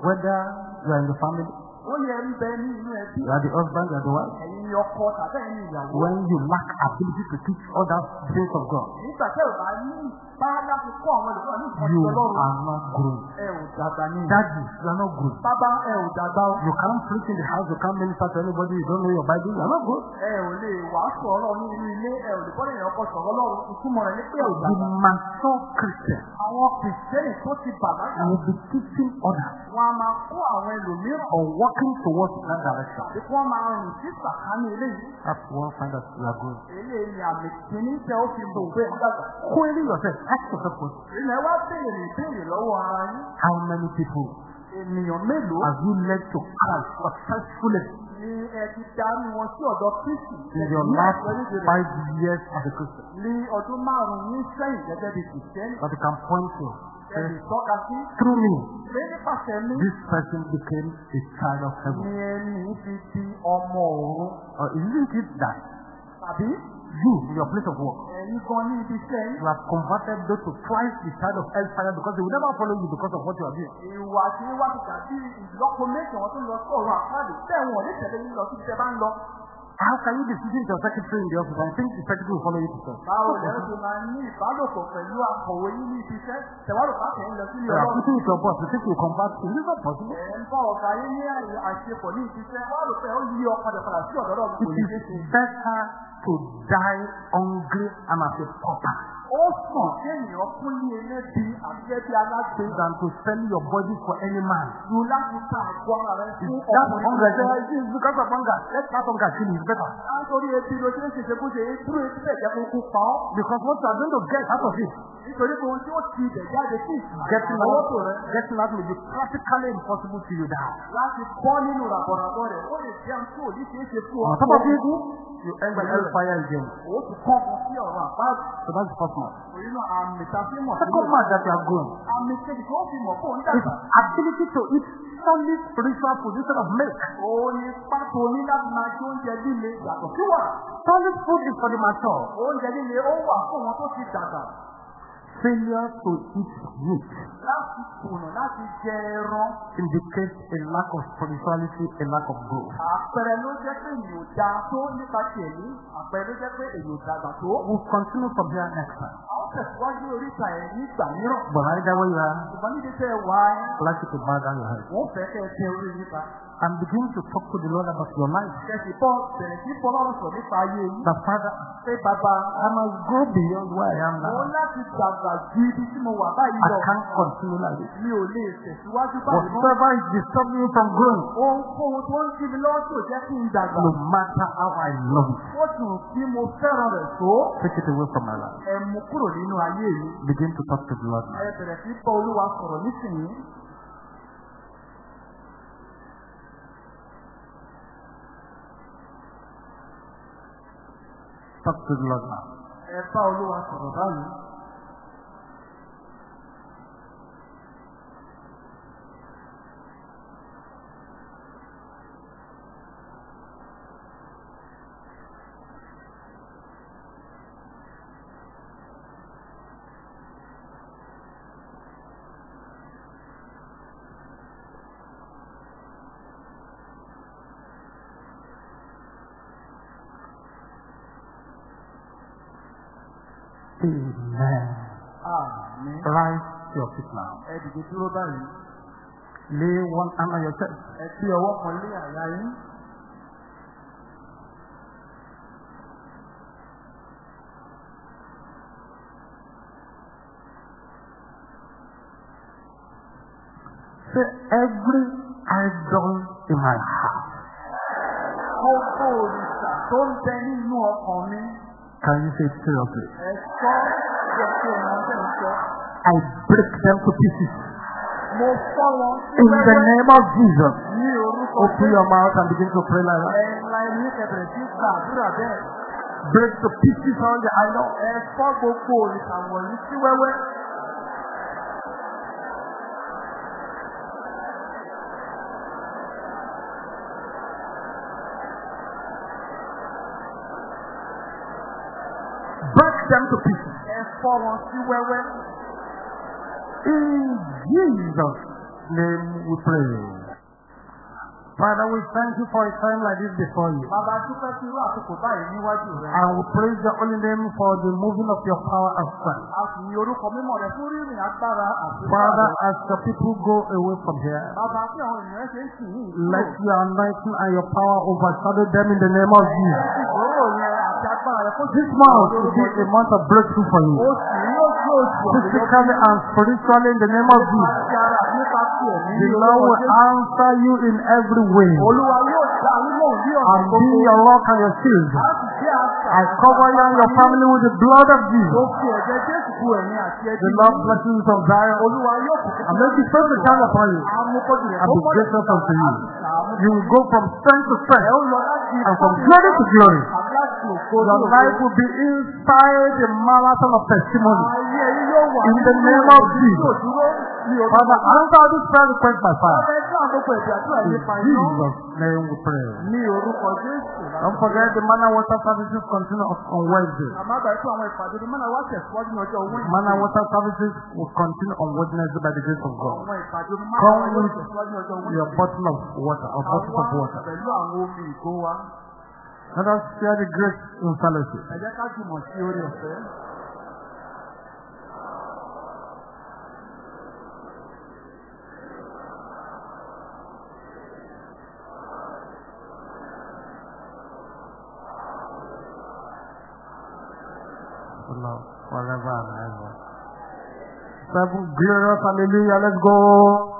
Speaker 1: Whether you are in the family,
Speaker 2: Ó yẹ ń bẹ ní inú ẹbí.
Speaker 1: you are the husband, you are the wife,
Speaker 2: Ẹ̀yin ni ọkọ tàbí ẹ̀yin ni ìyàwó.
Speaker 1: when you lack ability to teach others things of God,
Speaker 2: Nígbà tẹ́ ò bá ní bá láti kọ́ àwọn ẹlòmíràn ní ìkọ́ni
Speaker 1: you
Speaker 2: Ọlọ́run.
Speaker 1: are not growing.
Speaker 2: Ẹ ò dàgbà ní.
Speaker 1: Daddy, you are not growing.
Speaker 2: Bàbá ẹ ò dàgbà o.
Speaker 1: You can't preach in the house, you can't minister to anybody, you don't know your Bible, you are not growing.
Speaker 2: Ẹ ò lè wàásù ọ̀rọ̀ ní inú ilé. Ẹ ò lè bọ́lẹ̀ yẹn ọkọ̀ sọ̀rọ̀ lọ́rùn. Ìtumọ̀ rẹ̀ ní pé ẹ ò
Speaker 1: The
Speaker 2: dàgbà.
Speaker 1: mature Christian
Speaker 2: Àwọn kìrìsìtẹ́nì tó ti bàlágà.
Speaker 1: will be teaching others
Speaker 2: Wọ́n á máa kó àwọn ẹlòmíràn.
Speaker 1: or working towards that direction.
Speaker 2: Kí wọ́n máa rìn sí sàkání eléyìí.
Speaker 1: That's one sign that you are growing.
Speaker 2: Eléyìí ni àmì kìíní tẹ ó fi pé.
Speaker 1: Query yourself, ask yourself, question,
Speaker 2: Ilẹ̀ wá béèrè ìbéèrè lọ́wọ́ ara yín.
Speaker 1: how many people
Speaker 2: Ènìyàn mélòó
Speaker 1: have you led to Christ successfully
Speaker 2: ni ẹ ti darí wọn sí ọ̀dọ̀ Kristi?
Speaker 1: in your
Speaker 2: Ní
Speaker 1: last five years as a Christian?
Speaker 2: Ní ọdún márùn-ún ní sẹ́yìn gẹ́gẹ́ bí kìrìsìtẹ́nì.
Speaker 1: That you can point to. Through me, this person became a child of heaven. Or isn't it that you, in your place of work, you have converted those to twice the child of hellfire because they will never follow you because of what you are doing?
Speaker 2: Sí wọn sí bá.
Speaker 1: How can you be sitting to secretary in the office and think the secretary will follow you to church?
Speaker 2: báwo lẹ ṣe máa ní ìbálòpọ̀ pẹ̀lú akọ̀wé yín ní ibi iṣẹ́ tẹ̀wárò pàtẹ́ ń lọ sí ilé
Speaker 1: You
Speaker 2: ọlọ́run.
Speaker 1: boss, you think you will convert. Is it not possible?
Speaker 2: ẹ̀ ń bá ọ̀gá yín ní àṣepọ̀ ní ibi iṣẹ́ wá rò pé ó yí ọkadà padà sí ọ̀dọ́ ọ̀dọ́ kò
Speaker 1: It
Speaker 2: ní ṣe
Speaker 1: is
Speaker 2: ṣe.
Speaker 1: better to die hungry and as a pauper
Speaker 2: ó sàn kéèyàn kú ní elébi àbíkẹ́ bí alágbe
Speaker 1: than to sell your body for any man.
Speaker 2: ju láti ta àgọ́ ara rẹ fún ọkùnrin
Speaker 1: hunger,
Speaker 2: tó fẹ́.
Speaker 1: it is because of hunger. Let that hunger kill you. It's better.
Speaker 2: nítorí ebi ló ṣe ń ṣe ṣekúṣe dúró etí bẹ̀ jẹ́ kó kú pa ọ́.
Speaker 1: Because what you are going to get out of it,
Speaker 2: nítorí pé ohun tí ó ti ibẹ̀ jáde sí
Speaker 1: getting
Speaker 2: àwọ̀tò
Speaker 1: out, getting out may be practically impossible till you die.
Speaker 2: láti bọ́ nínú ràbọ̀ràbọ̀ rẹ̀ ó lè jẹun tí ò ní ṣeé ṣe fún ọ.
Speaker 1: You by hellfire again.
Speaker 2: ó tún kọ́ ọkọ sí ọ̀rọ̀ àpáàdì.
Speaker 1: So that's the first one.
Speaker 2: nínú àmì fi mọ̀
Speaker 1: Second man that you are going
Speaker 2: àmì kejì tó fi mọ̀
Speaker 1: is
Speaker 2: dàgbà.
Speaker 1: ability to eat solid spiritual instead of milk.
Speaker 2: òun ni pàtó ní láti máa jẹ oúnjẹ líle yàtọ̀ sí.
Speaker 1: Solid food is for the mature.
Speaker 2: oúnjẹ líle ó wà fún wọn tó ti dàgbà.
Speaker 1: Failure to eat meat
Speaker 2: láti kùnà láti jẹ ẹran.
Speaker 1: indicates a lack of spirituality, a lack of growth.
Speaker 2: àpẹẹrẹ ló jẹ́ pé èyí ò da tó nípa tiẹ̀ ní àpẹẹrẹ ló jẹ́ pé èyí ò dàgbà tó.
Speaker 1: We'll continue from here next time.
Speaker 2: àwọn tẹ̀síwájú oríta ẹ̀ nígbà mìíràn.
Speaker 1: Where you are,
Speaker 2: ṣùgbọ́n níbi tẹ́ ẹ wá ẹ́
Speaker 1: to bow down your head
Speaker 2: wọ́n fẹ́ kẹ́ ẹ tẹ orí nípa.
Speaker 1: and begin to talk to the Lord about your life.
Speaker 2: kẹ̀sì bọ́ bẹ̀rẹ̀ sí bọ́lọ́run sọ nípa ayé yìí.
Speaker 1: The Father,
Speaker 2: pé bàbá
Speaker 1: I must go beyond where I am
Speaker 2: mo
Speaker 1: now.
Speaker 2: láti dàgbà
Speaker 1: I can't continue like this. Whatever is disturbing you from growing,
Speaker 2: ohunkóhun tó ń jí mi lọ́wọ́ tó jẹ́ kí n dàgbà.
Speaker 1: no matter how I love it,
Speaker 2: ó dùn kí mo fẹ́ràn
Speaker 1: take it away from my life.
Speaker 2: ẹ mú kúrò nínú.
Speaker 1: Begin to talk to the Lord
Speaker 2: ẹ bẹ̀rẹ̀.
Speaker 1: Talk to the Lord now.
Speaker 2: ẹ.
Speaker 1: Amen.
Speaker 2: àmín.
Speaker 1: Rise to your feet now.
Speaker 2: dúró báyìí.
Speaker 1: Lay one hand on your chest.
Speaker 2: ẹ fi ọwọ́ kan lé àyà yín.
Speaker 1: Say, every idol in my heart,
Speaker 2: gbogbo òrìṣà tó ń bẹ nínú ọkàn mi.
Speaker 1: can you say it seriously?
Speaker 2: ẹ sọ
Speaker 1: I break them to pieces. In the name of Jesus. Open your mouth and begin to pray like that. Break to pieces all the idol.
Speaker 2: Fọ́ wọn sí wẹ́wẹ́.
Speaker 1: In Jesus' name we pray. Father, we thank you for a time like this before you.
Speaker 2: bàbá dúpẹ́ sí irú àkókò báyìí níwájú rẹ.
Speaker 1: And we praise your holy name for the moving of your power and strength.
Speaker 2: a sì ní orúkọ mímọ́ rẹ fún rírìn agbára àti
Speaker 1: Father, as the people go away from here,
Speaker 2: bàbá tí àwọn ènìyàn ṣe ń sìn yìí.
Speaker 1: let your anointing and your power overshadow them in the name of Jesus. This month will be a month of breakthrough for you. Physically and spiritually in the name of Jesus. The Lord will answer you in every way. And be your rock and your shield. I cover you and your family with the blood of Jesus. The Lord bless you from Zion and make his face to shine upon you and be gracious unto you. You will go from strength to strength and from glory to glory.
Speaker 2: Òkú
Speaker 1: Your life will be inside the marathon of testimony. In the name of Jesus. Father, answer this prayer request by fire. In Jesus' name we pray. Don't forget the manna water services continue on Wednesday. Manna water services will continue on Wednesday by the grace of God. Come with Your bottle of water or bottles of water. Let us share the grace in fellowship.
Speaker 2: Ẹ jẹ́ ká jùmọ̀ sí orí ọ̀fẹ́.
Speaker 1: Forever and ever. Seven glorious hallelujah. Let's go.